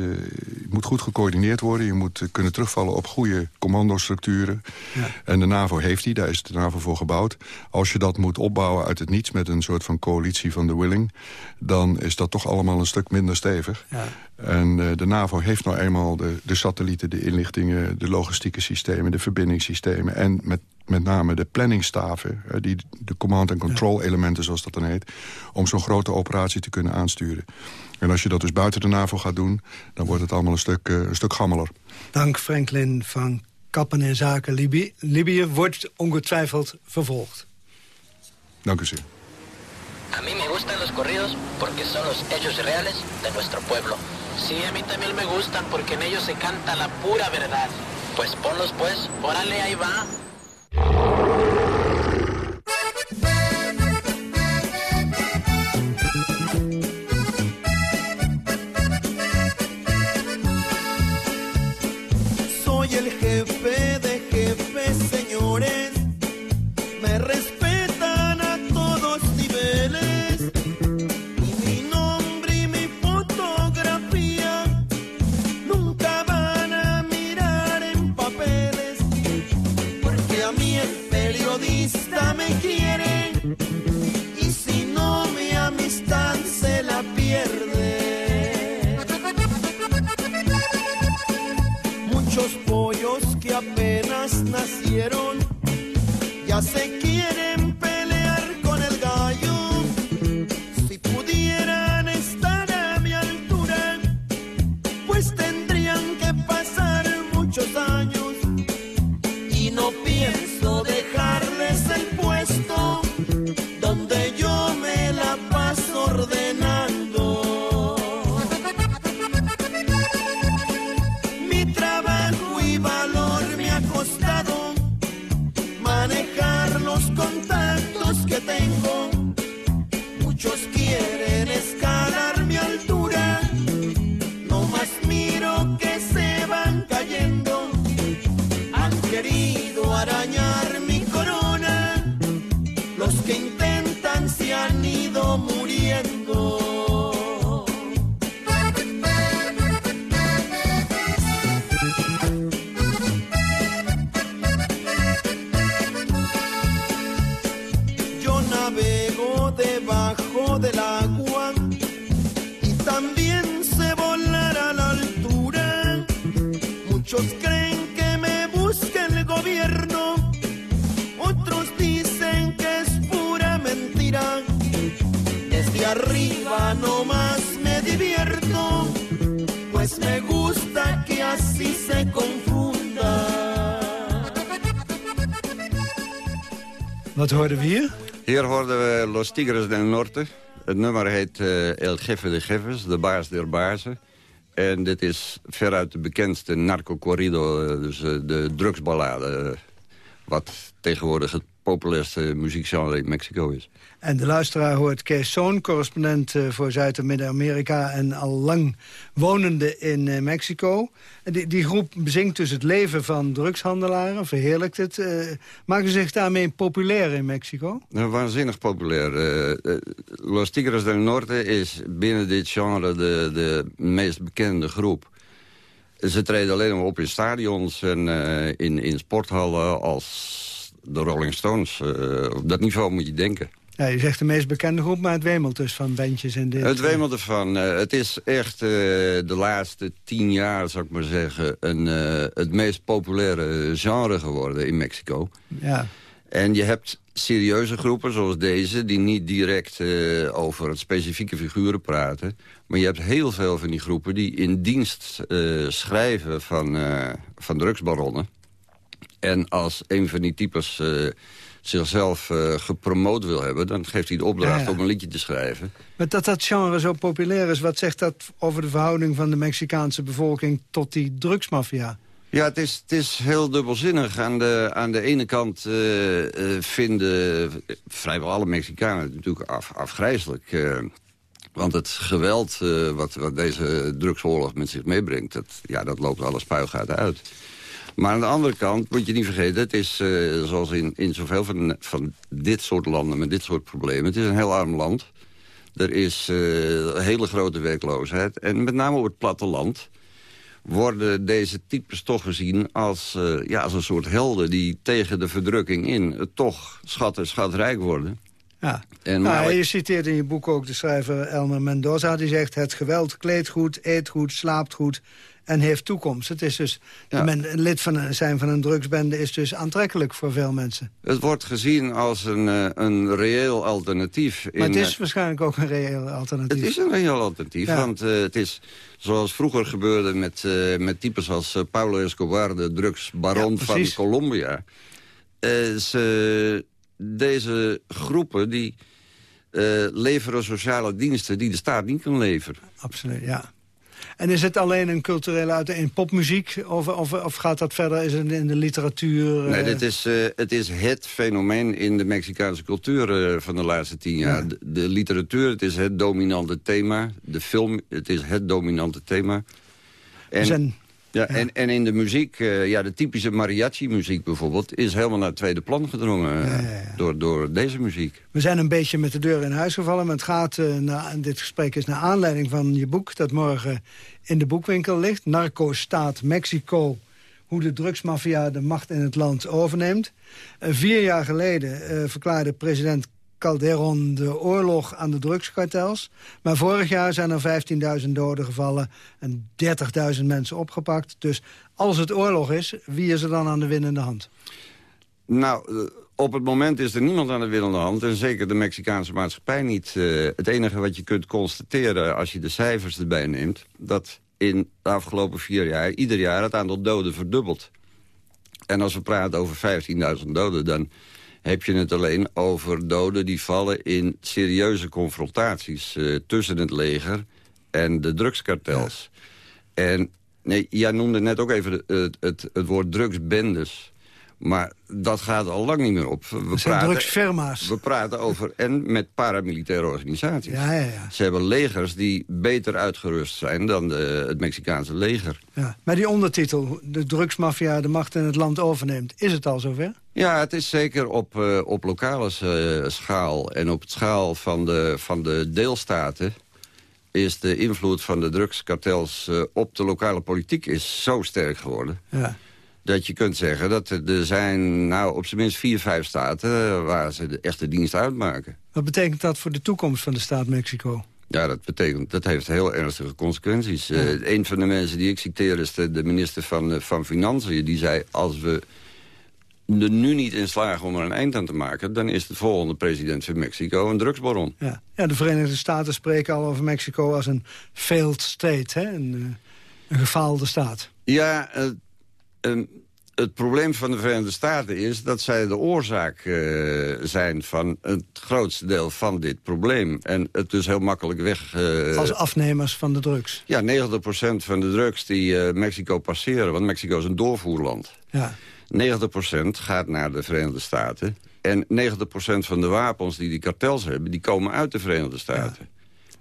moet goed gecoördineerd worden. Je moet kunnen terugvallen op goede commandostructuren. Ja. En de NAVO heeft die, daar is de NAVO voor gebouwd. Als je dat moet opbouwen uit het niets met een soort van coalitie van de willing... dan is dat toch allemaal een stuk minder stevig. Ja. En de NAVO heeft nou eenmaal de, de satellieten, de inlichtingen... de logistieke systemen, de verbindingssystemen... en met, met name de planningstaven, uh, die, de command- en control-elementen zoals dat dan heet... om zo'n grote operatie te kunnen aansturen. En als je dat dus buiten de NAVO gaat doen... dan wordt het allemaal een stuk, uh, een stuk gammeler.
Dank Franklin van Kappen en Zaken Libië. Libië wordt ongetwijfeld vervolgd.
Dank u zeer.
A mí me gustan los corridos porque son los hechos reales de nuestro pueblo. Sí, a mí también me gustan porque en ellos se canta la pura verdad. Pues ponlos pues, órale, ahí va.
Apenas nacieron ya se quieren pelear con el gallo. Si pudieran estar a mi altura, pues tendrían que pasar muchos años. Y no pienso
hier?
Hoorden we Los Tigres del Norte. Het nummer heet eh, El Jefe de Jefes, de baas der bazen. En dit is veruit de bekendste narco-corrido, eh, dus eh, de drugsballade... wat tegenwoordig populairste muziekgenre in Mexico is.
En de luisteraar hoort Kees Zoon, correspondent eh, voor Zuid- en Midden-Amerika... en al lang wonende in eh, Mexico. Die, die groep bezingt dus het leven van drugshandelaren, verheerlijkt het. eh, maken ze zich daarmee populair in Mexico?
Nou, waanzinnig populair. Los Tigres del Norte is binnen dit genre de, de meest bekende groep. Ze treden alleen maar op in stadions en in, in sporthallen als de Rolling Stones. Eh, op dat niveau moet je denken.
Ja, je zegt de meest bekende groep, maar het wemelt dus van bandjes en dit.
Het wemelt ervan. Eh, het is echt eh, de laatste tien jaar, zou ik maar zeggen... Een, het meest populaire genre geworden in Mexico.
Ja.
En je hebt serieuze groepen zoals deze... die niet direct over het specifieke figuren praten. Maar je hebt heel veel van die groepen... die in dienst schrijven van, van drugsbaronnen. En als een van die types eh, zichzelf eh, gepromoot wil hebben... dan geeft hij de opdracht
Ja, ja.
om een liedje te schrijven.
Maar dat dat genre zo populair is, wat zegt dat over de verhouding van de Mexicaanse bevolking tot die drugsmafia?
Ja, het is, het is heel dubbelzinnig. Aan de, aan de ene kant eh, vinden vrijwel alle Mexicanen het natuurlijk af, afgrijzelijk. Want het geweld uh, wat, wat deze drugsoorlog met zich meebrengt... Dat, ja, dat loopt alle spuigaten uit. Maar aan de andere kant moet je niet vergeten... het is uh, zoals in, in zoveel van, van dit soort landen met dit soort problemen... het is een heel arm land. Er is uh, hele grote werkloosheid. En met name op het platteland worden deze types toch gezien als, uh, ja, als een soort helden... die tegen de verdrukking in toch schat en schatrijk worden.
Ja. En nou, je citeert in je boek ook de schrijver Elmer Mendoza. Die zegt, het geweld kleedt goed, eet goed, slaapt goed en heeft toekomst. Het is dus, ja. men, lid van, zijn van een drugsbende is dus aantrekkelijk voor veel mensen.
Het wordt gezien als een, uh, een reëel alternatief.
Maar in, het is waarschijnlijk ook een reëel alternatief.
Het is een reëel alternatief, ja. want uh, het is zoals vroeger gebeurde met, uh, met types als Pablo Escobar... de drugsbaron ja, van Colombia. ze, deze groepen die leveren sociale diensten die de staat niet kan leveren.
Absoluut, ja. En is het alleen een culturele uit in popmuziek? Of, of, of gaat dat verder is het in de literatuur?
Nee, dit is, uh, het is het fenomeen in de Mexicaanse cultuur uh, van de laatste tien jaar. Ja. De, de, literatuur, het is het dominante thema. De film, het is het dominante thema. En, ja, En, en in de muziek, uh, ja, de typische mariachi-muziek bijvoorbeeld... is helemaal naar het tweede plan gedrongen ja, ja, Door, door deze muziek.
We zijn een beetje met de deur in huis gevallen... maar het gaat, uh, na, dit gesprek is naar aanleiding van je boek... dat morgen in de boekwinkel ligt. Narco-staat Mexico, hoe de drugsmafia de macht in het land overneemt. Uh, vier jaar geleden verklaarde president Calderon de oorlog aan de drugskartels. Maar vorig jaar zijn er 15.000 doden gevallen en 30.000 mensen opgepakt. Dus als het oorlog is, wie is er dan aan de winnende hand?
Nou, op het moment is er niemand aan de winnende hand. En zeker de Mexicaanse maatschappij niet. Uh, het enige wat je kunt constateren als je de cijfers erbij neemt... dat in de afgelopen vier jaar ieder jaar het aantal doden verdubbelt. En als we praten over 15.000 doden, dan heb je het alleen over doden die vallen in serieuze confrontaties... Uh, tussen het leger en de drugskartels. Ja. En nee, jij noemde net ook even het, het, het woord drugsbendes. Maar dat gaat al lang niet meer op.
We praten, drugsfirma's.
We praten over, en met paramilitaire organisaties.
Ja, ja, ja.
Ze hebben legers die beter uitgerust zijn dan de, het Mexicaanse leger.
Ja. Maar die ondertitel, de drugsmafia de macht in het land overneemt, is het al zover?
Ja, het is zeker op, uh, op lokale uh, schaal en op het schaal van de, van de deelstaten is de invloed van de drugskartels uh, op de lokale politiek is zo sterk geworden.
Ja
dat je kunt zeggen dat er zijn nou, op zijn minst vier, vijf staten... waar ze de echte dienst uitmaken.
Wat betekent dat voor de toekomst van de staat Mexico?
Ja, dat betekent, dat heeft heel ernstige consequenties. Ja. Uh, een van de mensen die ik citeer is de, de minister van, uh, van Financiën. Die zei, als we er nu niet in slagen om er een eind aan te maken... dan is de volgende president van Mexico een drugsbaron.
Ja, ja de Verenigde Staten spreken al over Mexico als een failed state. Hè? Een, een gefaalde staat.
Ja, Um, het probleem van de Verenigde Staten is dat zij de oorzaak uh, zijn van het grootste deel van dit probleem. En het dus heel makkelijk weg...
Uh, Als afnemers van de drugs?
Ja, 90% van de drugs die uh, Mexico passeren, want Mexico is een doorvoerland.
Ja.
90% gaat naar de Verenigde Staten. En 90% van de wapens die die kartels hebben, die komen uit de Verenigde Staten. Ja.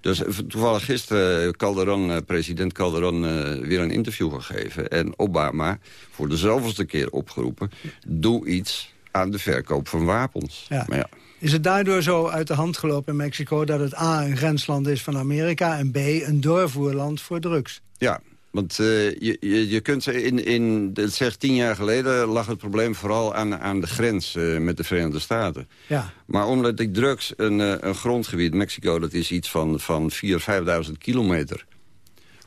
Dus toevallig gisteren eh, Calderon, eh, president Calderon uh, weer een interview gegeven. En Obama voor de zoveelste keer opgeroepen... doe iets aan de verkoop van wapens.
Ja. Maar ja. Is het daardoor zo uit de hand gelopen in Mexico... dat het A, een grensland is van Amerika... en B, een doorvoerland voor drugs?
Ja, want uh, je, je, je kunt ze in, in het zegt tien jaar geleden lag het probleem vooral aan, aan de grens uh, met de Verenigde Staten.
Ja.
Maar omdat die drugs een, uh, een grondgebied, Mexico, dat is iets van, van 4.000, 5.000 kilometer,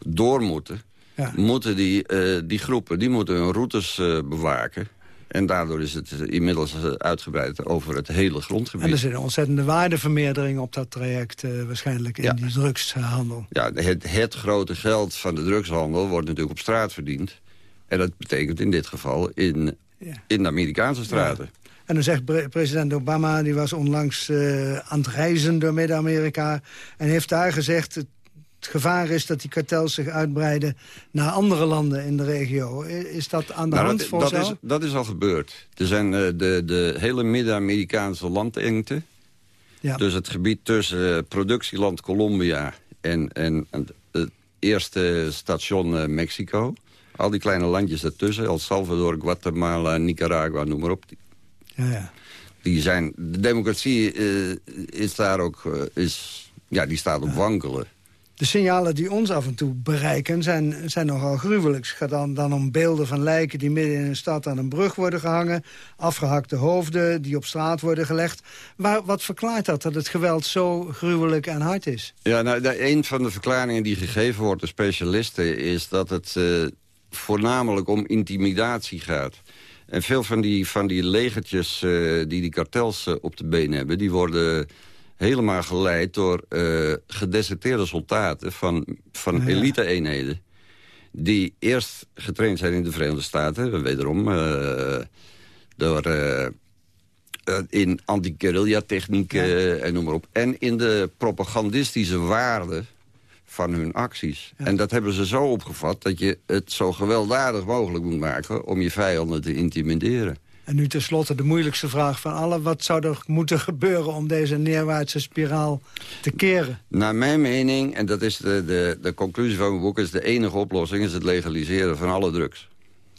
door moeten, ja. moeten die, die groepen die moeten hun routes bewaken. En daardoor is het inmiddels uitgebreid over het hele grondgebied.
En er zit een ontzettende waardevermeerdering op dat traject uh, waarschijnlijk in ja. die drugshandel.
Ja, het, het grote geld van de drugshandel wordt natuurlijk op straat verdiend. En dat betekent in dit geval in, ja. in de Amerikaanse straten. Ja.
En dan zegt president Obama, die was onlangs uh, aan het reizen door Midden-Amerika... en heeft daar gezegd, het gevaar is dat die kartels zich uitbreiden naar andere landen in de regio. Is dat aan de
nou,
hand
dat,
volgens
dat is, dat is al gebeurd. Er zijn uh, de, de hele Midden-Amerikaanse landengte...
Ja.
Dus het gebied tussen eh, productieland Colombia en, en, en het eerste station eh, Mexico. Al die kleine landjes ertussen, El Salvador, Guatemala, Nicaragua, noem maar op. Die,
Ja, ja.
die zijn, de democratie eh, is daar ook, eh, is, ja, die staat op wankelen.
De signalen die ons af en toe bereiken zijn, zijn nogal gruwelijk. Het gaat dan, dan om beelden van lijken die midden in een stad aan een brug worden gehangen. Afgehakte hoofden die op straat worden gelegd. Maar wat verklaart dat, dat het geweld zo gruwelijk en hard is?
Ja, nou, de, een van de verklaringen die gegeven wordt door specialisten... is dat het eh, voornamelijk om intimidatie gaat. En veel van die, van die legertjes eh, die die kartels eh, op de been hebben... die worden helemaal geleid door eh, gedeserteerde soldaten... van, van
Ja,
elite-eenheden. Die eerst getraind zijn in de Verenigde Staten. Wederom eh, door... eh, in anti-guerrilla technieken en noem maar op. En in de propagandistische waarde van hun acties. En dat hebben ze zo opgevat dat je het zo gewelddadig mogelijk moet maken... om je vijanden te intimideren.
En nu tenslotte de moeilijkste vraag van alle. Wat zou er moeten gebeuren om deze neerwaartse spiraal te keren?
Naar mijn mening, en dat is de, de, de conclusie van mijn boek... is de enige oplossing is het legaliseren van alle drugs.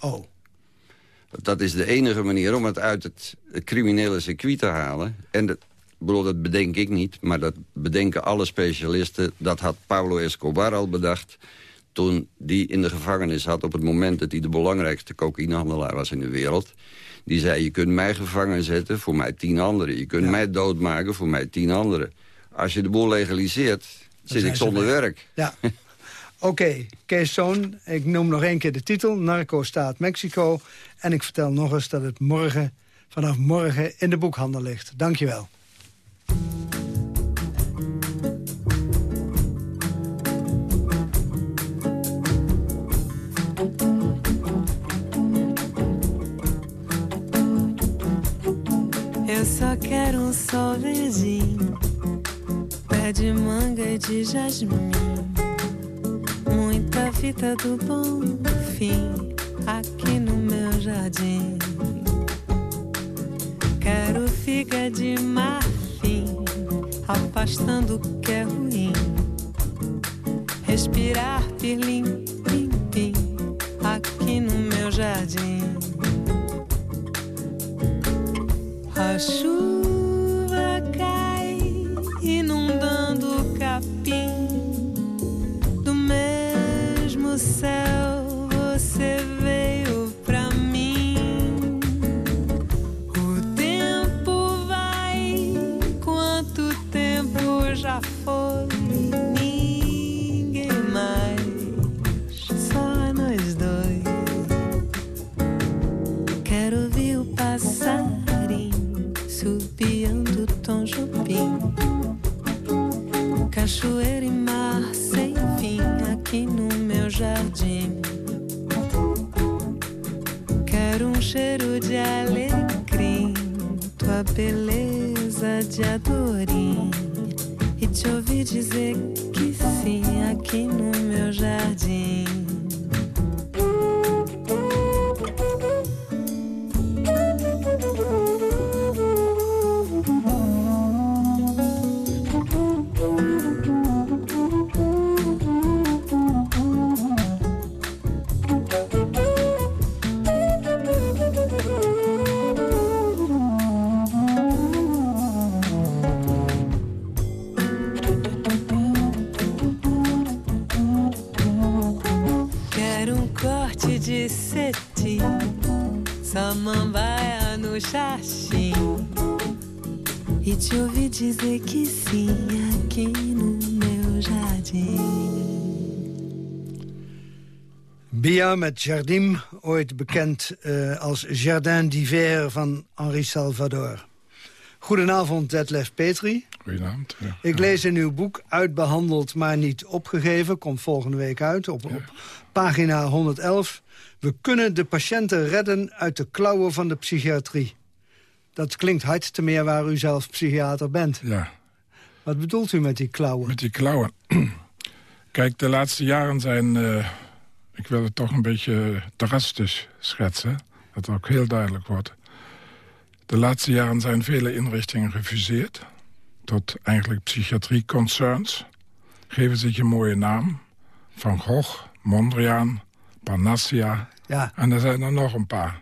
Oh.
Dat is de enige manier om het uit het, criminele circuit te halen. En dat, bedoel, dat bedenk ik niet, maar dat bedenken alle specialisten. Dat had Pablo Escobar al bedacht toen die in de gevangenis zat... op het moment dat hij de belangrijkste cocaïnehandelaar was in de wereld. Die zei, je kunt mij gevangen zetten voor mij tien anderen. Je kunt mij doodmaken voor mij tien anderen. Als je de boel legaliseert, zit ik zonder werk.
Ja. *laughs* Oké, Kees Zoon, ik noem nog één keer de titel. Narco-staat Mexico. En ik vertel nog eens dat het morgen, vanaf morgen in de boekhandel ligt. Dank je wel.
Quero um sol verdinho, pé de manga e de jasmim. Muita fita do bom fim aqui no meu jardim. Quero figa de marfim, afastando o que é ruim. Respirar pirlim, pim, pim, aqui no meu jardim. A você veio pra mim. O tempo vai, quanto tempo já foi? Ninguém mais, só nós dois. Quero ouvir o passarinho subiando Tom Jobim. Cachoeira e mar sem fim aqui no meu jardim. Quero um cheiro de alecrim, tua beleza de adorim. E te ouvir dizer que sim aqui no meu jardim.
Bia met Jardim, ooit bekend eh, als Jardin d'hiver van Henri Salvador. Goedenavond, Detlef Petri.
Goedenavond. Ja.
Ik lees in uw boek Uitbehandeld, maar niet opgegeven. Komt volgende week uit op, op pagina 111. We kunnen de patiënten redden uit de klauwen van de psychiatrie. Dat klinkt hard, te meer waar u zelf psychiater bent.
Ja.
Wat bedoelt u met die klauwen?
Met die klauwen. *clears throat* Kijk, de laatste jaren zijn... eh, ik wil het toch een beetje drastisch schetsen. Dat ook heel duidelijk wordt. De laatste jaren zijn vele inrichtingen gefuseerd. tot eigenlijk psychiatrie-concerns. Geven zich een mooie naam. Van Gogh, Mondriaan, Parnassia.
Ja.
En er zijn er nog een paar.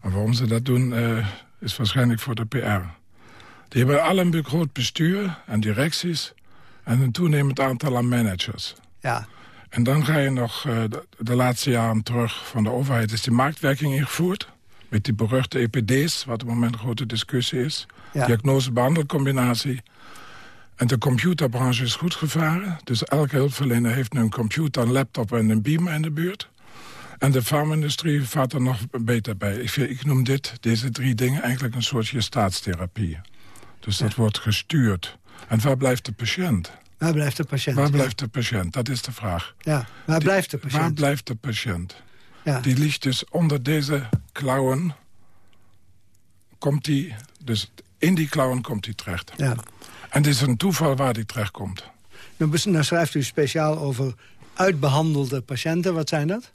En waarom ze dat doen, eh, is waarschijnlijk voor de PR. Die hebben alle een groot bestuur en directies... en een toenemend aantal aan managers.
Ja.
En dan ga je nog eh, de, de laatste jaren terug van de overheid... is die marktwerking ingevoerd met die beruchte EPD's... wat op het moment een grote discussie is.
Ja.
Diagnose-behandelcombinatie. En de computerbranche is goed gevaren. Dus elke hulpverlener heeft nu een computer, een laptop en een beamer in de buurt. En de farmindustrie vaart er nog beter bij. Ik, ik noem dit, deze drie dingen eigenlijk een soortje staatstherapie. Dus dat wordt gestuurd. En waar blijft de patiënt?
Waar blijft de patiënt?
Waar blijft de patiënt? Dat is de vraag.
Ja, waar
Die-
blijft de patiënt?
Waar blijft de patiënt?
Ja.
Die ligt dus onder deze klauwen. Komt die, dus in die klauwen komt hij terecht.
Ja.
En het is een toeval waar die terecht komt.
Nou, nou schrijft u speciaal over uitbehandelde patiënten. Wat zijn dat?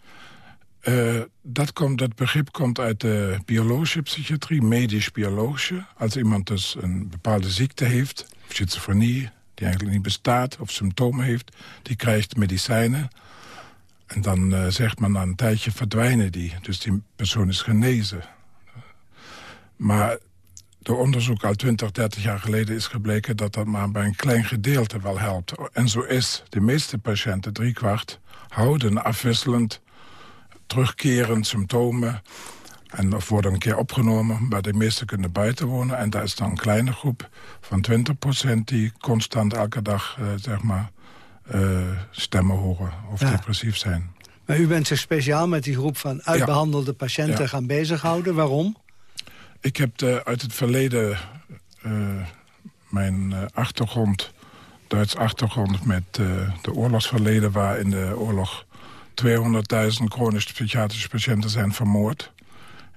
Eh, dat, komt, dat begrip komt uit de biologische psychiatrie, medisch-biologische. Als iemand dus een bepaalde ziekte heeft, schizofrenie, die eigenlijk niet bestaat... of symptomen heeft, die krijgt medicijnen. En dan eh, zegt men na een tijdje verdwijnen die. Dus die persoon is genezen. Maar door onderzoek al 20, 30 jaar geleden is gebleken... dat dat maar bij een klein gedeelte wel helpt. En zo is. De meeste patiënten, driekwart, houden afwisselend terugkerend symptomen. En of worden een keer opgenomen, maar de meesten kunnen buiten wonen. En daar is dan een kleine groep van 20% die constant elke dag eh, zeg maar, eh, stemmen horen of
Ja.
depressief zijn.
Maar u bent zich speciaal met die groep van uitbehandelde patiënten
Ja.
gaan bezighouden. Waarom?
Ik heb de, uit het verleden eh, mijn achtergrond, Duits achtergrond... met de oorlogsverleden waar in de oorlog 200.000 chronische psychiatrische patiënten zijn vermoord.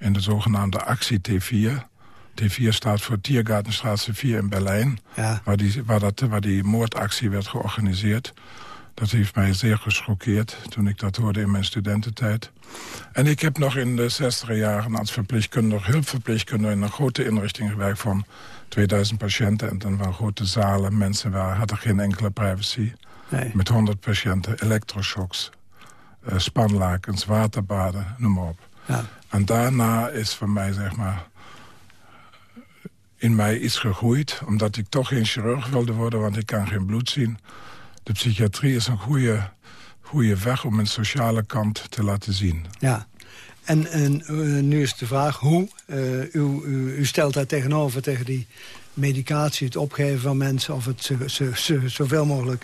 In de zogenaamde actie T4. T4 staat voor Tiergartenstraße 4 in Berlijn.
Ja.
Waar, die, waar, dat, waar die moordactie werd georganiseerd. Dat heeft mij zeer geschokkeerd toen ik dat hoorde in mijn studententijd. En ik heb nog in de 60 jaren als verpleegkundige, hulpverpleegkundige... in een grote inrichting gewerkt van 2000 patiënten. En dan waren grote zalen, mensen waren, hadden geen enkele privacy.
Nee.
Met 100 patiënten, elektroshocks, eh, spanlakens, waterbaden, noem maar op.
Ja.
En daarna is voor mij, zeg maar, in mij iets gegroeid. Omdat ik toch geen chirurg wilde worden, want ik kan geen bloed zien. De psychiatrie is een goede, goede weg om een sociale kant te laten zien.
Ja. En, en eh, nu is de vraag hoe. Eh, u, u, stelt daar tegenover tegen die medicatie, het opgeven van mensen... of het zoveel mogelijk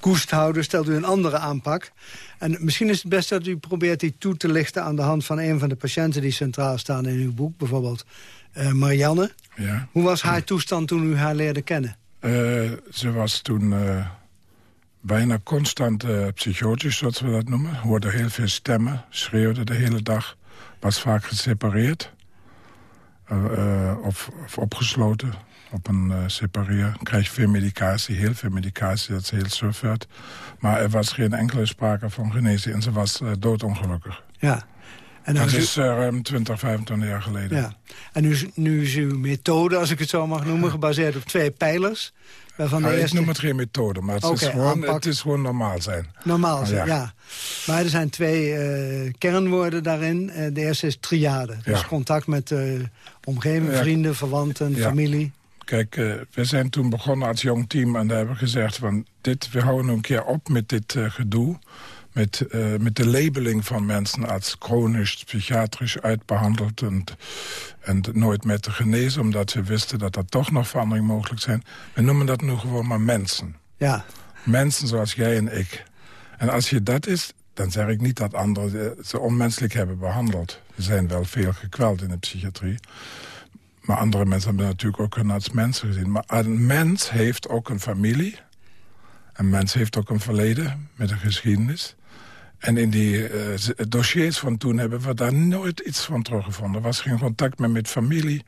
koest houden, stelt u een andere aanpak. En misschien is het best dat u probeert die toe te lichten... aan de hand van een van de patiënten die centraal staan in uw boek. Bijvoorbeeld eh, Marianne.
Ja.
Hoe was haar toestand toen u haar leerde kennen?
Eh, ze was toen eh, bijna constant psychotisch, zoals we dat noemen. Hoorde heel veel stemmen, schreeuwde de hele dag. Was vaak gesepareerd. Of, of opgesloten op een separeer. Krijg veel medicatie, heel veel medicatie, dat ze heel suf werd. Maar er was geen enkele sprake van genezing en ze was eh, doodongelukkig.
Ja. En
dat
is u-
eh, ruim 20, 25 jaar geleden.
Ja. En nu, is- nu is uw methode, als ik het zo mag noemen... gebaseerd op twee pijlers. Waarvan de eerste...
Ik noem het geen methode, maar het, is, gewoon,
aanpak.
het is gewoon normaal zijn.
Normaal,
Ah,
ja. ja. Maar er zijn twee kernwoorden daarin. De eerste is triade. Dus
Ja.
contact met de omgeving, vrienden, verwanten, familie.
Kijk, eh, we zijn toen begonnen als jong team en daar hebben we gezegd... Van, dit, we houden een keer op met dit eh, gedoe. Met, eh, met de labeling van mensen als chronisch, psychiatrisch uitbehandeld... en, en nooit meer te genezen, omdat we wisten dat er toch nog veranderingen mogelijk zijn. We noemen dat nu gewoon maar mensen.
Ja.
Mensen zoals jij en ik. En als je dat is, dan zeg ik niet dat anderen ze onmenselijk hebben behandeld. Er zijn wel veel gekweld in de psychiatrie. Maar andere mensen hebben natuurlijk ook hun als mensen gezien. Maar een mens heeft ook een familie. Een mens heeft ook een verleden met een geschiedenis. En in die eh, dossiers van toen hebben we daar nooit iets van teruggevonden. Er was geen contact meer met familie.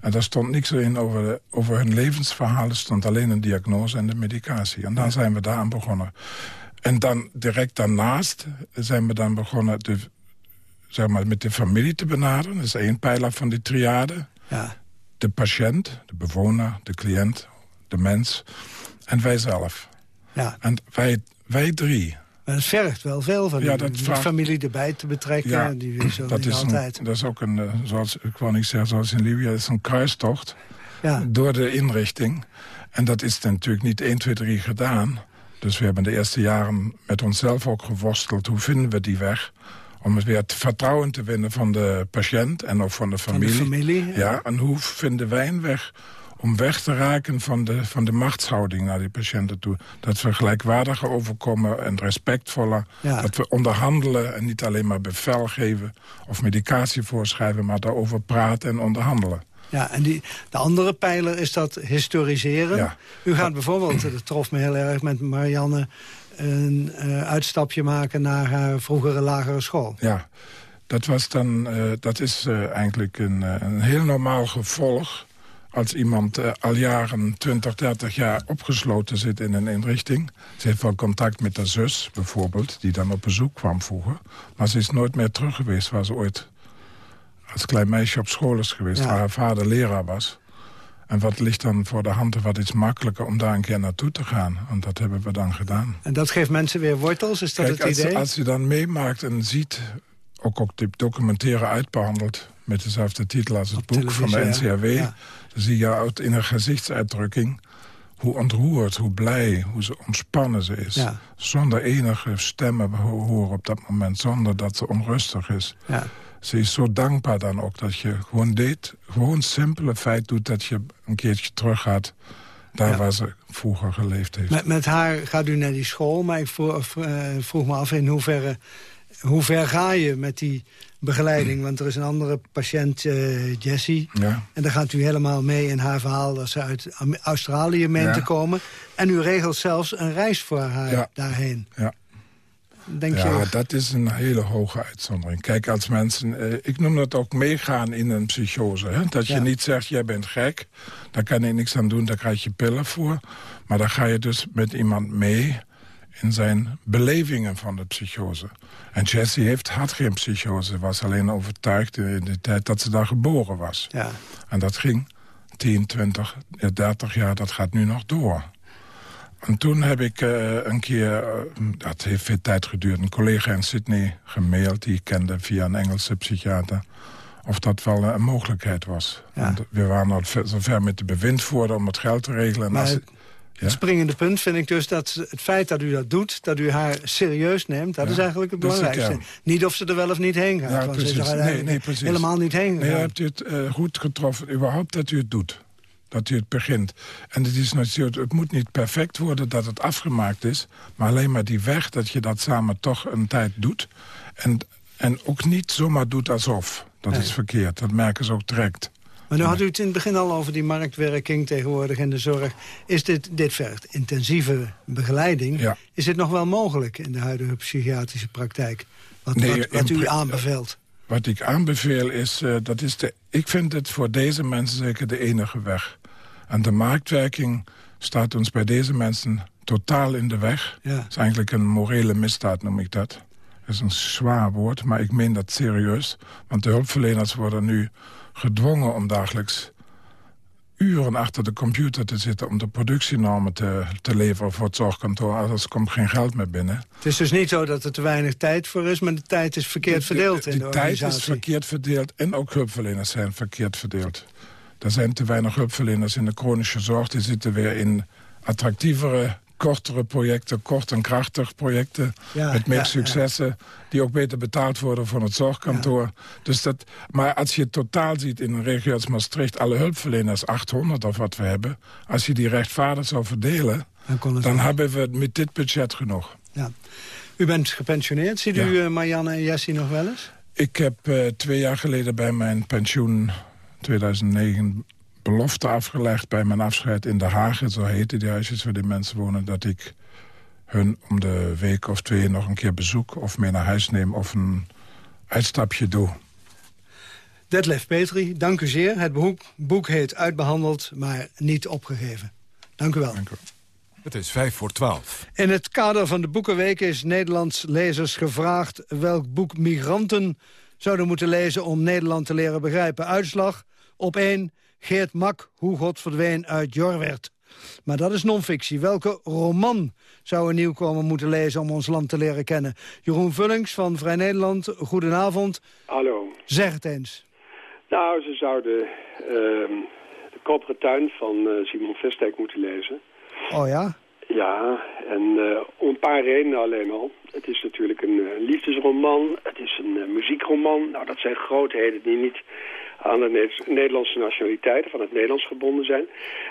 En daar stond niks in over, de- over hun levensverhaal. Er stond alleen een diagnose en de medicatie. En dan zijn we daaraan begonnen. En dan direct daarnaast zijn we dan begonnen de, zeg maar, met de familie te benaderen. Dat is één pijler van die triade.
Ja.
De patiënt, de bewoner, de cliënt, de mens en wij zelf.
Ja.
En wij, wij drie.
Maar het vergt wel veel van
Ja, dat
de
vraagt-
familie erbij te betrekken.
Ja,
die zo
dat is, een, dat is ook een, eh, zoals, ik wou niet zeggen zoals in Libië, dat is een kruistocht
Ja.
door de inrichting. En dat is natuurlijk niet 1, 2, 3 gedaan. Dus we hebben de eerste jaren met onszelf ook geworsteld. Hoe vinden we die weg? Om het weer het vertrouwen te winnen van de patiënt en ook van de
Van de
familie.
familie, ja.
ja. en hoe vinden wij een weg om weg te raken van de, van de machtshouding naar die patiënten toe? Dat we gelijkwaardiger overkomen en respectvoller.
Ja.
Dat we onderhandelen en niet alleen maar bevel geven of medicatie voorschrijven... maar daarover praten en onderhandelen.
Ja, en die, de andere pijler is dat historiseren.
Ja.
U gaat bijvoorbeeld, dat trof me heel erg met Marianne... een eh, uitstapje maken naar haar vroegere lagere school.
Ja, dat, was dan, eh, dat is eh, eigenlijk een, een heel normaal gevolg... als iemand al jaren, 20, 30 jaar opgesloten zit in een inrichting. Ze heeft wel contact met haar zus, bijvoorbeeld... die dan op bezoek kwam vroeger. Maar ze is nooit meer terug geweest waar ze ooit... als klein meisje op school is geweest...
Ja.
waar haar vader leraar was. En wat ligt dan voor de hand en wat is makkelijker om daar een keer naartoe te gaan? Want dat hebben we dan gedaan.
En dat geeft mensen weer wortels, is dat
Kijk,
het
als,
idee?
als je dan meemaakt en ziet, ook, ook die documentaire uitbehandeld... met dezelfde titel als het boek van de. NCRW...
Ja.
dan zie je uit in haar gezichtsuitdrukking... hoe ontroerd, hoe blij, hoe ze ontspannen ze is.
Ja.
Zonder enige stemmen ho- horen op dat moment. Zonder dat ze onrustig is.
Ja.
Ze is zo dankbaar dan ook dat je gewoon deed... gewoon simpele feit doet dat je een keertje teruggaat... daar
Ja.
waar ze vroeger geleefd heeft.
Met, met haar gaat u naar die school, maar ik vroeg, eh, vroeg me af in hoeverre... hoe ver ga je met die begeleiding? Want er is een andere patiënt, eh, Jessie...
Ja.
en daar gaat u helemaal mee in haar verhaal... dat ze uit Australië meent
Ja.
te komen. En u regelt zelfs een reis voor haar
Ja.
daarheen.
Ja.
Denk
ja,
je,
dat is een hele hoge uitzondering. Kijk, als mensen... eh, ik noem dat ook meegaan in een psychose. Hè? Dat je
Ja.
niet zegt, jij bent gek. Daar kan je niks aan doen, daar krijg je pillen voor. Maar dan ga je dus met iemand mee in zijn belevingen van de psychose. En Jessie heeft, had geen psychose. Was alleen overtuigd in de tijd dat ze daar geboren was.
Ja.
En dat ging 10, 20, eh, 30 jaar, dat gaat nu nog door. En toen heb ik eh, een keer, eh, dat heeft veel tijd geduurd... een collega in Sydney gemaild, die ik kende via een Engelse psychiater... of dat wel eh, een mogelijkheid was.
Ja.
Want we waren al ver- zover met de bewindvoerder om het geld te regelen. En
Maar
als-
het- Het springende punt vind ik dus dat het feit dat u dat doet... dat u haar serieus neemt, dat
Ja,
is eigenlijk het belangrijkste. Niet of ze er wel of niet heen gaat.
Ja, precies. Nee, nee, precies.
helemaal niet heen
Nee,
gegaan.
hebt u het goed getroffen. Überhaupt dat u het doet. Dat u het begint. En het, is natuurlijk, het moet niet perfect worden dat het afgemaakt is. Maar alleen maar die weg dat je dat samen toch een tijd doet. En, en ook niet zomaar doet alsof. Dat
Nee.
is verkeerd. Dat merken ze ook direct.
Maar nu had u het in het begin al over die marktwerking tegenwoordig in de zorg. Is dit, dit vergt intensieve begeleiding.
Ja.
Is dit nog wel mogelijk in de huidige psychiatrische praktijk? Wat,
Nee,
wat, wat
in
u aanbeveelt?
Wat ik aanbeveel is, eh, dat is de, ik vind het voor deze mensen zeker de enige weg. En de marktwerking staat ons bij deze mensen totaal in de weg.
Ja.
Het is eigenlijk een morele misdaad, noem ik dat. Dat is een zwaar woord, maar ik meen dat serieus. Want de hulpverleners worden nu gedwongen om dagelijks uren achter de computer te zitten... om de productienormen te, te leveren voor het zorgkantoor. Anders komt geen geld meer binnen.
Het is dus niet zo dat er te weinig tijd voor is... maar de tijd is verkeerd verdeeld in de,
de tijd is verkeerd verdeeld en ook hulpverleners zijn verkeerd verdeeld. Er zijn te weinig hulpverleners in de chronische zorg. Die zitten weer in attractievere, kortere projecten, kort en krachtig projecten.
Ja,
met meer
ja,
successen, die ook beter betaald worden van het zorgkantoor. Dus dat, maar als je het totaal ziet in een regio als Maastricht... alle hulpverleners, 800 of wat we hebben... als je die rechtvaardig zou verdelen...
Dan
dan hebben we met dit budget genoeg.
Ja. U bent gepensioneerd. Ziet u eh, Marianne en Jessie nog wel eens?
Ik heb eh, twee jaar geleden bij mijn pensioen 2009 belofte afgelegd bij mijn afscheid in Den Haag. Zo heette die huisjes waar die mensen wonen. Dat ik hun om de week of twee nog een keer bezoek... of mee naar huis neem of een uitstapje doe.
Detlef Petri, dank u zeer. Het boek, boek heet Uitbehandeld, maar niet opgegeven. Dank u wel.
Het is vijf voor twaalf.
In het kader van de Boekenweek is Nederlands lezers gevraagd... welk boek migranten zouden moeten lezen om Nederland te leren begrijpen. Uitslag op 1, Geert Mak, Hoe God verdween uit Jorwert. Maar dat is non-fictie. Welke roman zou een nieuwkomer moeten lezen om ons land te leren kennen? Jeroen Vullings van Vrij Nederland, goedenavond.
Hallo.
Zeg het eens.
Nou, ze zouden ehm, de Koperen Tuin van eh, Simon Vestek moeten lezen.
Oh ja?
Ja, en eh, om een paar redenen alleen al. Het is natuurlijk een eh, liefdesroman, het is een eh, muziekroman. Nou, dat zijn grootheden die niet aan de Ne- Nederlandse nationaliteiten van het Nederlands gebonden zijn.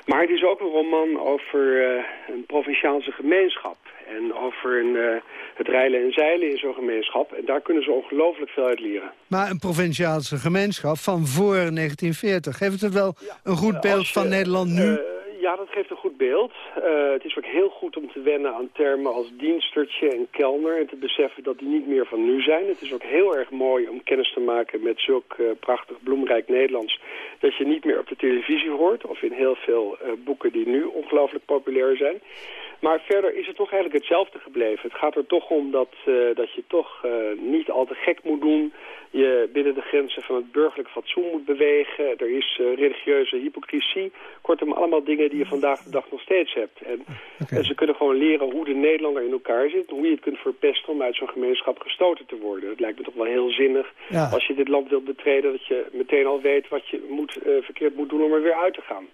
Maar het is ook een roman over een provinciaalse gemeenschap. En over een, het reilen en zeilen in zo'n gemeenschap. En daar kunnen ze ongelooflijk veel uit leren.
Maar een provinciaalse gemeenschap van voor 1940. Geeft het wel een goed beeld van Nederland nu?
Ja, dat geeft een goed beeld. Eh, het is ook heel goed om te wennen aan termen als dienstertje en kelner... en te beseffen dat die niet meer van nu zijn. Het is ook heel erg mooi om kennis te maken met zulk eh, prachtig bloemrijk Nederlands... dat je niet meer op de televisie hoort... of in heel veel eh, boeken die nu ongelooflijk populair zijn. Maar verder is het toch eigenlijk hetzelfde gebleven. Het gaat er toch om dat, dat je toch niet al te gek moet doen... je binnen de grenzen van het burgerlijk fatsoen moet bewegen. Er is eh, religieuze hypocrisie. Kortom, allemaal dingen die je vandaag de dag nog steeds hebt. En, en ze kunnen gewoon leren hoe de Nederlander in elkaar zit... hoe je het kunt verpesten om uit zo'n gemeenschap gestoten te worden. Het lijkt me toch wel heel zinnig
Ja.
als je dit land wilt betreden... dat je meteen al weet wat je moet, eh, verkeerd moet doen om er weer uit te gaan.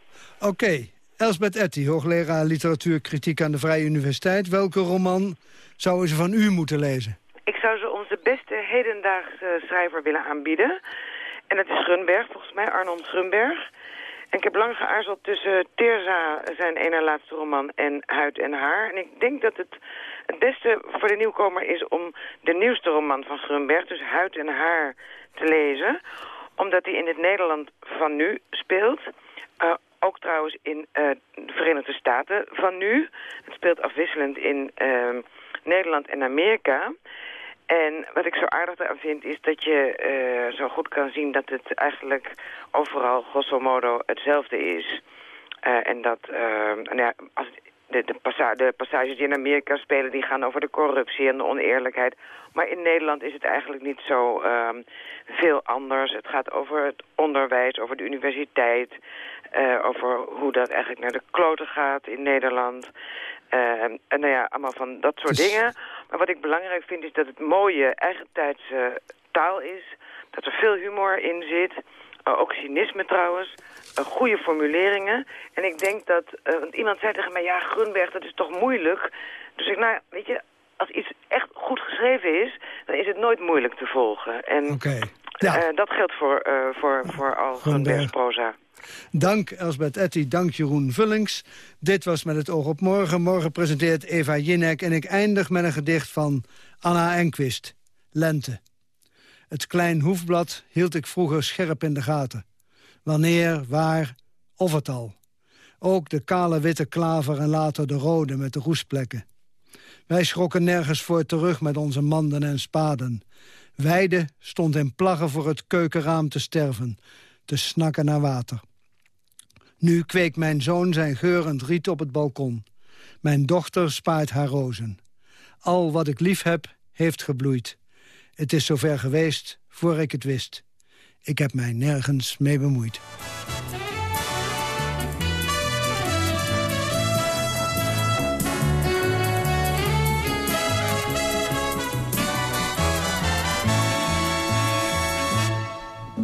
Oké, Elsbeth Etty, hoogleraar literatuurkritiek aan de Vrije Universiteit. Welke roman zouden ze van u moeten lezen?
Ik zou ze onze beste hedendaagse schrijver willen aanbieden. En dat is Grunberg, volgens mij, Arnold Grunberg. En ik heb lang geaarzeld tussen Teerza, zijn ene laatste roman, en Huid en Haar. En ik denk dat het het beste voor de nieuwkomer is om de nieuwste roman van Grunberg, dus Huid en Haar, te lezen. Omdat hij in het Nederland van nu speelt. Eh, ook trouwens in eh, de Verenigde Staten van nu. Het speelt afwisselend in eh, Nederland en Amerika. En wat ik zo aardig aan vind is dat je eh, zo goed kan zien dat het eigenlijk overal grosso modo hetzelfde is. Eh, en dat, eh, nou ja, als de, de, passa de passages die in Amerika spelen, die gaan over de corruptie en de oneerlijkheid. Maar in Nederland is het eigenlijk niet zo ehm, veel anders. Het gaat over het onderwijs, over de universiteit, over hoe dat eigenlijk naar de kloten gaat in Nederland. Eh, en nou ja, allemaal van dat soort dingen. Maar wat ik belangrijk vind is dat het mooie, eigentijdse taal is. Dat er veel humor in zit. Uh, ook cynisme trouwens. Uh, goede formuleringen. En ik denk dat... Uh, want iemand zei tegen mij, ja, Grunberg, dat is toch moeilijk? Dus ik, nou, weet je, als iets echt goed geschreven is... dan is het nooit moeilijk te volgen. En
Oké.
dat geldt voor, voor, voor al proza.
Dank Elsbeth Etty, dank Jeroen Vullings. Dit was Met het oog op morgen. Morgen presenteert Eva Jinek en ik eindig met een gedicht van Anna Enquist. Lente. Het klein hoefblad hield ik vroeger scherp in de gaten. Wanneer, waar, of het al. Ook de kale witte klaver en later de rode met de roestplekken. Wij schrokken nergens voor terug met onze manden en spaden. Weide stond in plaggen voor het keukenraam te sterven, te snakken naar water. Nu kweekt mijn zoon zijn geurend riet op het balkon. Mijn dochter spaart haar rozen. Al wat ik lief heb, heeft gebloeid. Het is zover geweest voor ik het wist. Ik heb mij nergens mee bemoeid.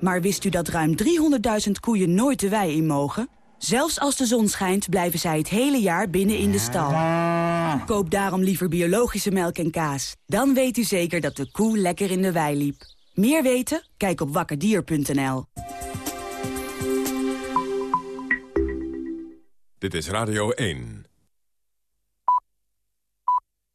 Maar wist u dat ruim 300.000 koeien nooit de wei in mogen? Zelfs als de zon schijnt, blijven zij het hele jaar binnen in de stal. Koop daarom liever biologische melk en kaas. Dan weet u zeker dat de koe lekker in de wei liep. Meer weten? Kijk op wakkerdier.nl.
Dit is Radio 1.